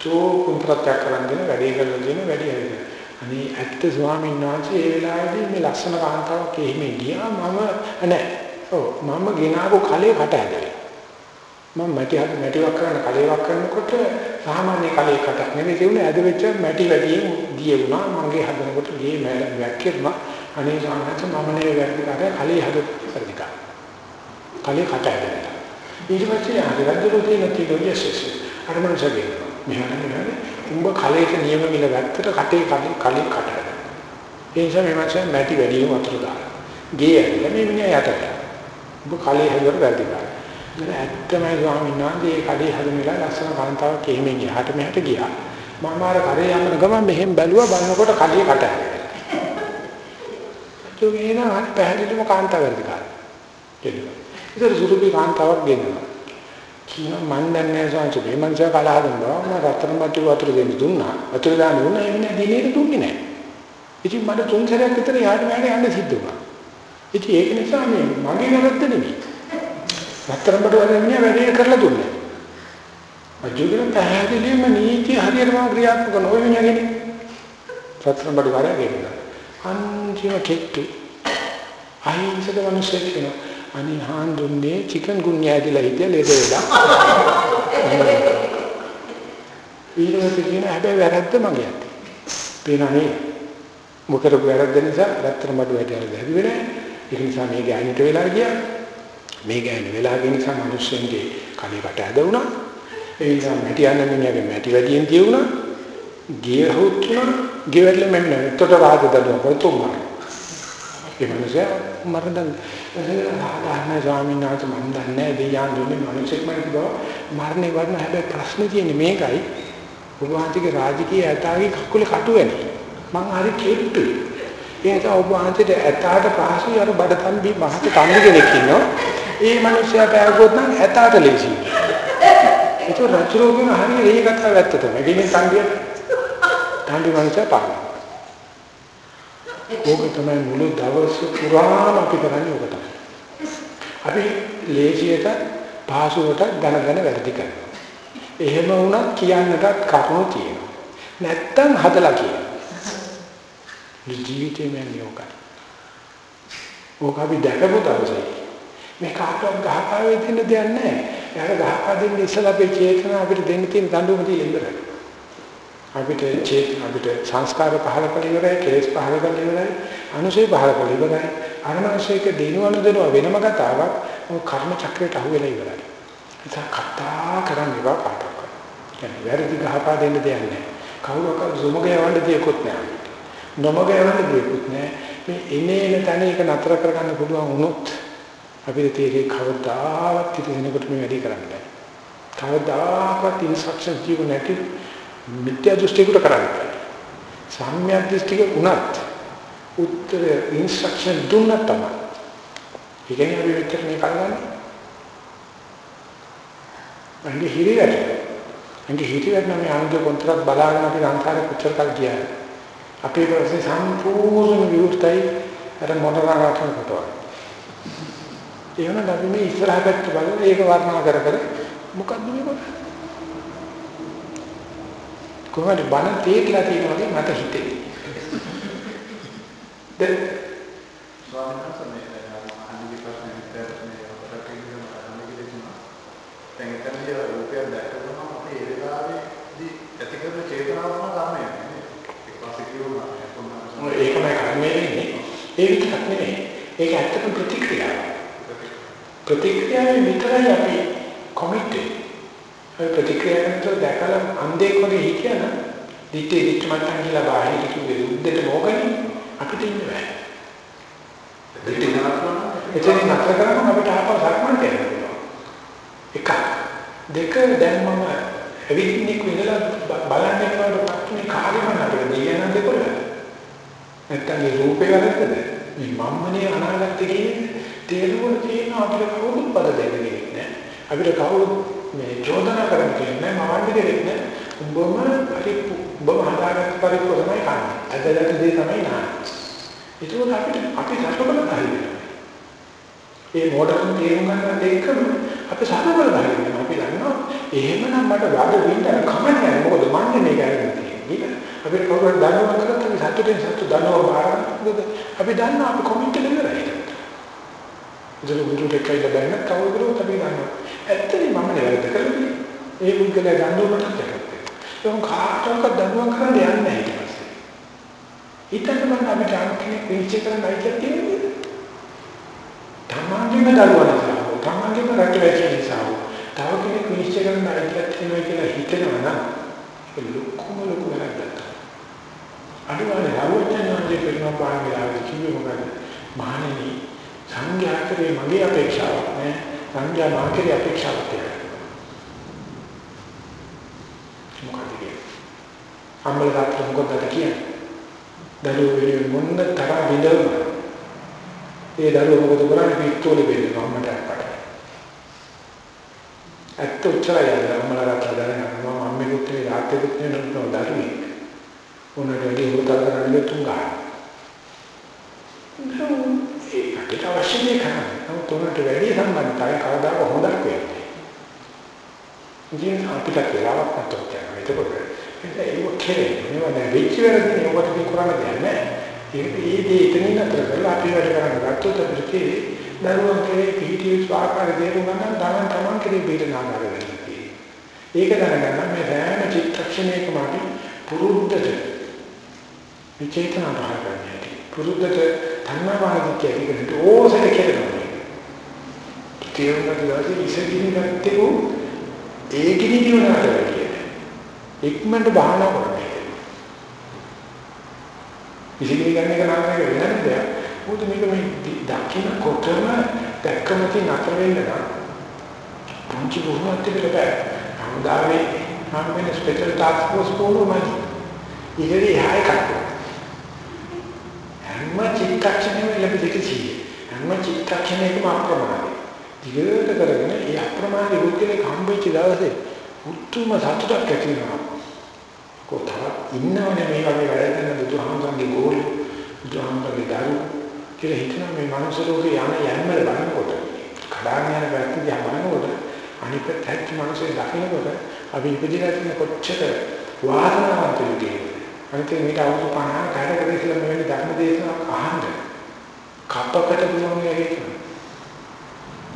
චෝ කුම්ප්‍රත්‍යක් කරන්නේ වැඩේ කරලා දෙන වැඩි හරියට. අනේ ඇත්ත ස්වාමීන් වහන්සේ ඒ වෙලාවේදී මේ ලස්සන කාන්තාවක් එහෙම ගියා මම නෑ. ඔව් මම ගෙනාවු කලේ කට ඇදලා. මම මැටි හද මැටිවක් කරන කලේවක් කරනකොට සාමාන්‍ය කලේ කටක් නෙමෙයි තියුනේ ඇද වෙච්ච මැටි වැඩියෙන් දිය වුණා මගේ හදනකොට ගේ වැක්කිරුණා අනේ සාමාන්‍ය මම නේ වැක්කිකාරය කලේ හදපු පරිදිකා කලේ කට ඇදලා ඊට පස්සේ ආ රජුගේ තියෙන තියෝයසස් අර මනසගේ මෙහෙම නෙමෙයි උඹ කලේට නියම මිල වැක්කට කටේ කලේ කලේ කට ඒ නිසා මේ මාසේ මැටි වැඩියෙන් වතුර දාලා. ගේ ඇදලා මේ මිනිහා යටට උඹ කලේ හදවල වැරදිලා ඇත්තමයි ස්වාමීන් වහන්සේ ඒ කඩේ හදමිලා ලස්සන කාන්තාවක් එහෙම ගියාට මෙහාට ගියා. මම අර කරේ යන ගමන් මෙහෙම බැලුවා බලනකොට කඩේ කට ඇරලා. ඒක එනවා පැහැදිලිම කාන්තාව වැඩි කාලේ. කෙලිම. ඉතින් සුරුපි කාන්තාවක් ගෙනවා. කියනවා මන් දන්නේ නැහැ සංසු මේ මංස කලහ දුන්නා මම රත්තරන් මට්ටු වතුර දෙන්න දුන්නා. වතුර දාන්න දුන්නා ඒ වෙන දිනේ දුන්නේ නැහැ. ඉතින් මට තුන් සැරයක් විතර යාට මෙහාට යන්න සිද්ධ වුණා. ඉතින් ඒක නිසා මේ මගේ වැරද්ද නෙමෙයි. රත්තරන් මට්ටු වලින් වැඩේ කරලා දුන්නේ. අජුගෙන පැහැදිලිවම නීති හරියටම ක්‍රියාත්මක නොවෙන යන්නේ. රත්තරන් මට්ටු වල ගෙන්න. අන්තිම කෙට්ටු. අහිංසක මිනිස්සෙක් වෙනවා. අනේ හාන් දුන්නේ චිකන් ගුන්‍ය ඇදලා හිටිය ලෙඩ වෙලා. ඊළඟට කියන හැබැයි වැරද්ද මගේ අතේ. පේනනේ මොකද වැරද්ද නිසා රත්තරන් මඩු වැටිලා බැරි වෙලා ඒක නිසා මේ ගෑනිට වෙලා ගියා. මේ ගෑනි වෙලා ගිය නිසා මිනිස්සුන්ගේ කණේකට ඇද වුණා. ඒ නිසා මැටි යන මිනිහගේ මැටි වැඩියෙන් තියුණා. ගේ හොතුණා. ගේ වැඩල මෙන්න එතකොට රාජ දඩුව කරතුමා. ඒ මිනිසා මරණ ආදාන ස්වාමීන් වහන්සේ මම දන්නේ දෙයයන් දුන්නේ මිනිසෙක් මම කිව්වා මරණේ වර්ණ හැබැයි ප්‍රශ්නේ තියෙන්නේ මේකයි. ඔබ වහන්සේගේ රාජකීය ඇතාගේ කකුලේ කටු වෙන මං හරි කෙට්ටුයි ඒ නිසා ඔබ වහන්සේට ඇතාට පහසුයි අර බඩ තම්බි මහත තම්බි කෙනෙක් ඉන්නවා. ඒ මිනිස්සයා පෑගුවොත් නම් ඇතාට ලේසියි. ඒක රජුරෝගන හරිය ඒ කතාව ඇත්ත තමයි ගෙමින් තම්බිය තම්බි මිනිස්සයා පානවා ඕක තමයි මුළු දවස පුරාම අපි කරන්නේ ඕක තමයි. අපි ලේසියට පහසුවට ධන ධන වැඩි කරනවා. එහෙම වුණත් කියන්නටත් කරුණු තියෙනවා. නැත්තම් හදලා කියනවා. ජීවිතේ මම යෝගයි. ඕක අපි දැකපු දවසේ මේ කාටවත් ගහපාවේ දෙන්න දෙයක් නැහැ. එයාට ගහපා දෙන්න ඉස්සලා අපේ චේතනාව අපිට දෙන්න තියෙන දඬුවම තියලා ඉවරයි. අපිට චේත අපිට සංස්කාර පහල කළ ඉවරයි කෙලෙස් පහල කළ ඉවරයි අනුසය පහල කළ ඉවරයි. අනුසයක දිනවන දෙනව වෙනම කතාවක් ඔය කර්ම චක්‍රයට අහු වෙලා ඉවරයි. ඒක කතා කරන්න එපා කාටවත් කියන්නේ වැරදි ගහපා දෙන්න දෙයක් නැහැ. කවුරක්වත් සුමග යවන්න දෙයක්වත් නැහැ. නොමග යවන්න දෙයක්වත් නැහැ. මේ එනේන තැන එක නතර කරගන්න පුළුවන් වුණොත් අපිට තේරෙයි කවදාවත් ඉතිසෙනකොට මේ වැඩි කරන්න බෑ. කවදාකවත් ඉන්ස්ට්‍රක්ෂන් දීපු නැති මිත්‍යා දෘෂ්ටියකට කරන්නේ. සම්‍යක් දෘෂ්ටික උනත් උත්තර ඉන්ස්ට්‍රක්ෂන් දුන්නත් තමයි. ඉතින් අපි මෙතන මේ කරන්නේ. අංගේ හිරියට. අංගේ හිරියට නම් අංගේ කොන්ත්‍රාත් බලාගෙන අපි සංසාරේ කොච්චර කල් ගියාද? අපේ ප්‍රශ්නේ සම්පූර්ණ විවෘතයි අර මොනවාකට කොටවා. ඒ වුණාට අපි මේ ඉස්සරහ පැත්ත බලලා ඒක වර්ණනා කර කර මොකද්ද මේ කරන්නේ? කොහොමද බණ තේරිලා තියෙනවා වගේ මට හිතෙන්නේ. දැන් ස්වාමීන් වහන්සේ මේ අනිත් ප්‍රශ්නේ විතර මේ අපට කියන අනිත් දෙතුන. දැන් එතනදී රූපය දැක්කම අපි ඒ වෙලාවේදී ඇති කරන චේතනාව තමයි කර්මය. ඒක පස්සේ කියුණා කොහොමද? ඒකමයි කර්මය වෙන්නේ. ඒ විතරක් නෙමෙයි. ඒක ඇත්තටම ප්‍රතික්‍රියාව. ප්‍රතික්‍රියාවේ විතරයි අපි කොමිට් ඔය ප්‍රතික්‍රියාවට දැකලා අන්ධෙක් වගේ හිටියන දිත්තේ දිත්ත මට්ටම් කියලා බාහිර කිව්වේ උද්දට මොකනේ අපිට ඉන්න බෑ. දෙටි කරනවා. එතන නතර කරාම අපිට ආපහු සක්මන්ට යන්න පුළුවන්. එක දෙක දැන් මම ඇවිත්නික් විඳලා බලන්න යනකොට පස්සේ කාගෙම අපිට දෙයයන් දෙකොල්ල. නැත්තම් මේ රූපේ වැරද්දද? මේ මම්මනේ අනාගතේ කියන්නේ තේරුම් තියෙන අපිට කවුරුත් පද දෙන්නේ නැහැ. අපිට කවුරුත් මේ චෝදනා කරන්න කියන්නේ මවන්නේ දෙයක් නෑ. උඹම හරි උඹම හදාගත්ත පරිප්පු තමයි කන්නේ. අදලට දේ තමයි නාන්නේ. ඒක අපිට අපි සතුටුකම හරියට. ඒ මොඩර්න් තේරුම් ගන්න දෙකම අපි සතුටුකම හරියට. අපි දන්නවා එහෙමනම් මට වඩ වින්දන කමන්නේ මොකද මන්නේ මේක අරගෙන තියෙන්නේ. අපි කවුරුහරි දන්නවා කරත් අපි සතුටින් සතුට දන්නවා බාරගන්නද අපි දන්නවා අපි කොමිට් එක ඉවරයි. ඒක ගුරුට කියලා බෑන කවුරුත් අපි දන්නවා. ඇත්තටම මම වැරද්ද කළේ. ඒ මුගල දඬුවමට දැක්කේ. ඒක කාටවත් දඬුවම් කරන්න යන්නේ නැහැ ඊට පස්සේ. ඊටත් මම අපිට අන්තිමේ පිළිච්ච කරන්න අයිතියක් තියෙන්නේ. තමන්ගේම දරුවා නිසා, තමන්ගේම රට වැටෙන නිසා, තව කෙනෙක් පිළිච්ච කරන්න අයිතියක් තියෙනවා කියලා හිතනවා නම් ඒක ලොකුම ලොකු වැරද්දක්. අනිවාර්ය රවචනන්ගේ පිළිම පාන වෙලාවට කිව්වේ මොකද? මහණෙනි සංඝයාතරේ මගේ අපේක්ෂාවක් නෑ. සංඥා මාකේ අපේක්ෂාවක් තියෙනවා. මොකද කියන්නේ? අම්මල තාත්තා මොකද කියන්නේ? දරුවෝ මොන්න තරම් විඳවන. ඒ දරුවෝ මොකද කරන්නේ පිටෝලේ බෙල්ලනවා අම්මට අපට. ඇත්ත උච්චරයි අම්මලාට දැනගන්න මම අම්මෙකුත් නෙවෙයි තාත්තෙකුත් නෙවෙයි දරුවෙක්. උනට වැඩි උතල් කරන්නේ තුංගා. ඒකට අවශ්‍ය දෙයක් කරන්නේ. නමුත් උනට වැඩි සම්බන්ධතාවය කවදාක හොඳක් වෙන්නේ. ඉතින් අපිට වෙලාවක් නැතොත් යනවා. එතකොට ඒක කෙරේ. මේවා දැන් වෙච්ච වෙලදී ඔබට මේ කරන්න දෙයක් නැහැ. ඒක ඒ දේ එතනින් අතර කරලා අපි වැඩ කරන්න ගත්තොත් අපිට දරුවන් කෙරේ පිටිය ස්වාකාර දේරුම් ගන්න තමන් තමන් කෙරේ පිට නාගාර වෙනවා. ඒක දැනගන්න මේ සෑම චිත්තක්ෂණයකම අපි පුරුද්දට විචේතනා පහළ කරන්නේ. පුරුද්දට ධර්මවාදී කියනකට ඕසෙට කෙරෙනවා. තේරුම් ගන්න ඉතින් ගත්තේ ඒකිනි දිනකට වැඩිය. ඉක්මනට බහනා කරන්නේ. ඉසිලි ගන්න එක නම් එක වෙනම දෙයක්. මොකද මේක මේ දකින්න කොටම දැක්කම තියෙන අතර වෙන්න නම් පුංචි බොහොමත් තිබෙලා බෑ. හමුදාවේ නම් වෙන ස්පෙෂල් ටාස්ක් ෆෝස් පොරොමයි. ඉතින් එහා එකක්. හැම චිත්තක්ෂණයම ලැබෙන්නේ කිසිය. හැම චිත්තක්ෂණයකම අප්‍රමාණයි. දිගට කරගෙන ඒ අප්‍රමාණ බුද්ධිලේ හම්බෙච්ච දවසේ උතුම් සතුටක් ඇති වෙනවා. කොතන ඉන්නවනේ මේ වගේ වැඩ කරන බුදුහාමුදුරන්ගේ ගෝල බුදුහාමුදුරන්ගේ දරු කියලා හිතන මේ මනුස්ස ලෝකේ යන යන්නල බලනකොට කඩාගෙන යන පැත්ත දිහා බලනකොට අනිත් පැත්ත මනුස්සේ දකිනකොට අපි ඉපදිලා තියෙන කොච්චර වාසනාවන්තද කියන්නේ. අනිත් මේක අවුරුදු 50 කාටද කියලා මෙවැනි ධර්ම දේශනාවක් අහන්න. කප්පකට පුළුවන් වෙන්නේ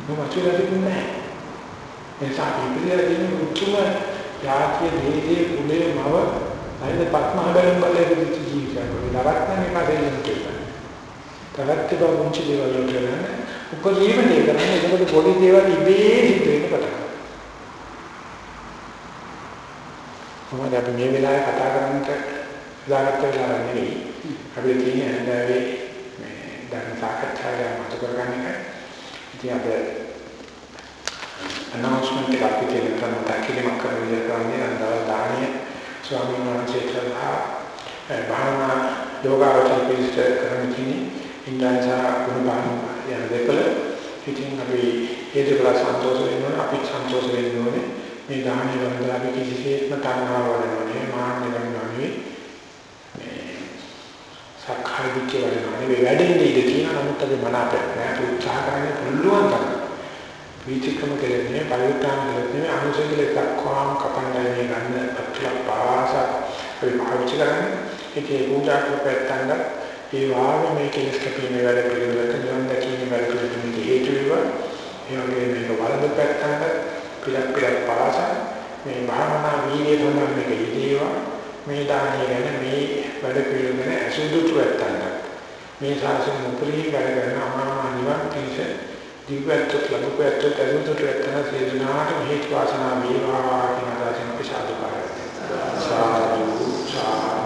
මොකක්ද තිබුණේ එසා ඉපිරියලා තියෙන උතුම ජාතිය දේශේ කුලේ මව අයිද පත්මහබලම් බලයේ දිච්ච ජීවිතයක් නරත්නනේ කඩෙන්න කියලා. තවත් තිබා මුංචි දේවල් වලට උපදීම දේ කරන්නේ. එතකොට පොඩි දේවල් ඉබේ සිද්ධ වෙන්න පටන් ගන්නවා. මොකද අපි මේ වෙලාවේ කතා කරන්නට දාගත්ත වෙලාවක් නෙවෙයි. අපි තියෙන හැන්දාවේ මේ ධර්ම සාකච්ඡාව මත කරගන්න එකයි. ඉතින් අපේ announcement එකක් අපි තියෙන කරන තාක්ෂණික කරන විදිහට කරන්නේ අන්දවල් දාණය ස්වාමීන් වහන්සේලා භාවනා යෝගාවචර පිළිස්ත කරන කිනි ඉන්ද්‍රයන්සා ගුණබාන යන දෙකල ඉතින් අපි ඒ දෙකල සන්තෝෂ වෙනවා අපි සන්තෝෂ වෙනවා මේ දාහනේ වන්දලා අපි කිසිසේත්ම තණ්හාව වඩන්නේ මාන්න වෙනවා මේ සක්කාය දිට්ඨිය වඩනවා මේ වැඩෙන්නේ ඉඳ තියෙන නමුත් අපි මනාපයක් නෑ. උත්සාහ කරන්න පුළුවන් තරම්. විචක්‍රම කෙරෙන්නේ පරිඋත්තාන කෙරෙන්නේ අනුසකල දක්වාම කපන්නයි ගන්න අත්ලක් පාස අපි පාවිච්චි කරන්නේ. ඒකේ පූජා කරපැත්තංග ඒ වාගේ මේ කෙලස් කපීමේ වැඩ පිළිවෙලට නිවන් දැකීමේ වැඩ පිළිවෙලට හේතු වේවා. ඒ වගේ මේක වරද පැත්තංග පිළක් පිළක් පාස මේ භාවනා වීර්ය තමයි මේක ඉදීවා මේ දානය ගැන මේ වැඩ පිළිවෙල ගැන අසුදුතු ඇත්තන්ට. මේ සාසන උපරිම වැඩ කරන අමාමා නිවන් පිණිස දිව්‍යත්ව ලබුපත්ව තරුදුතු ඇත්තන සියලුනාට මෙහි වාසනා වේවා කියන දාසන අපි සාදු පාරයි සාදු සාදු.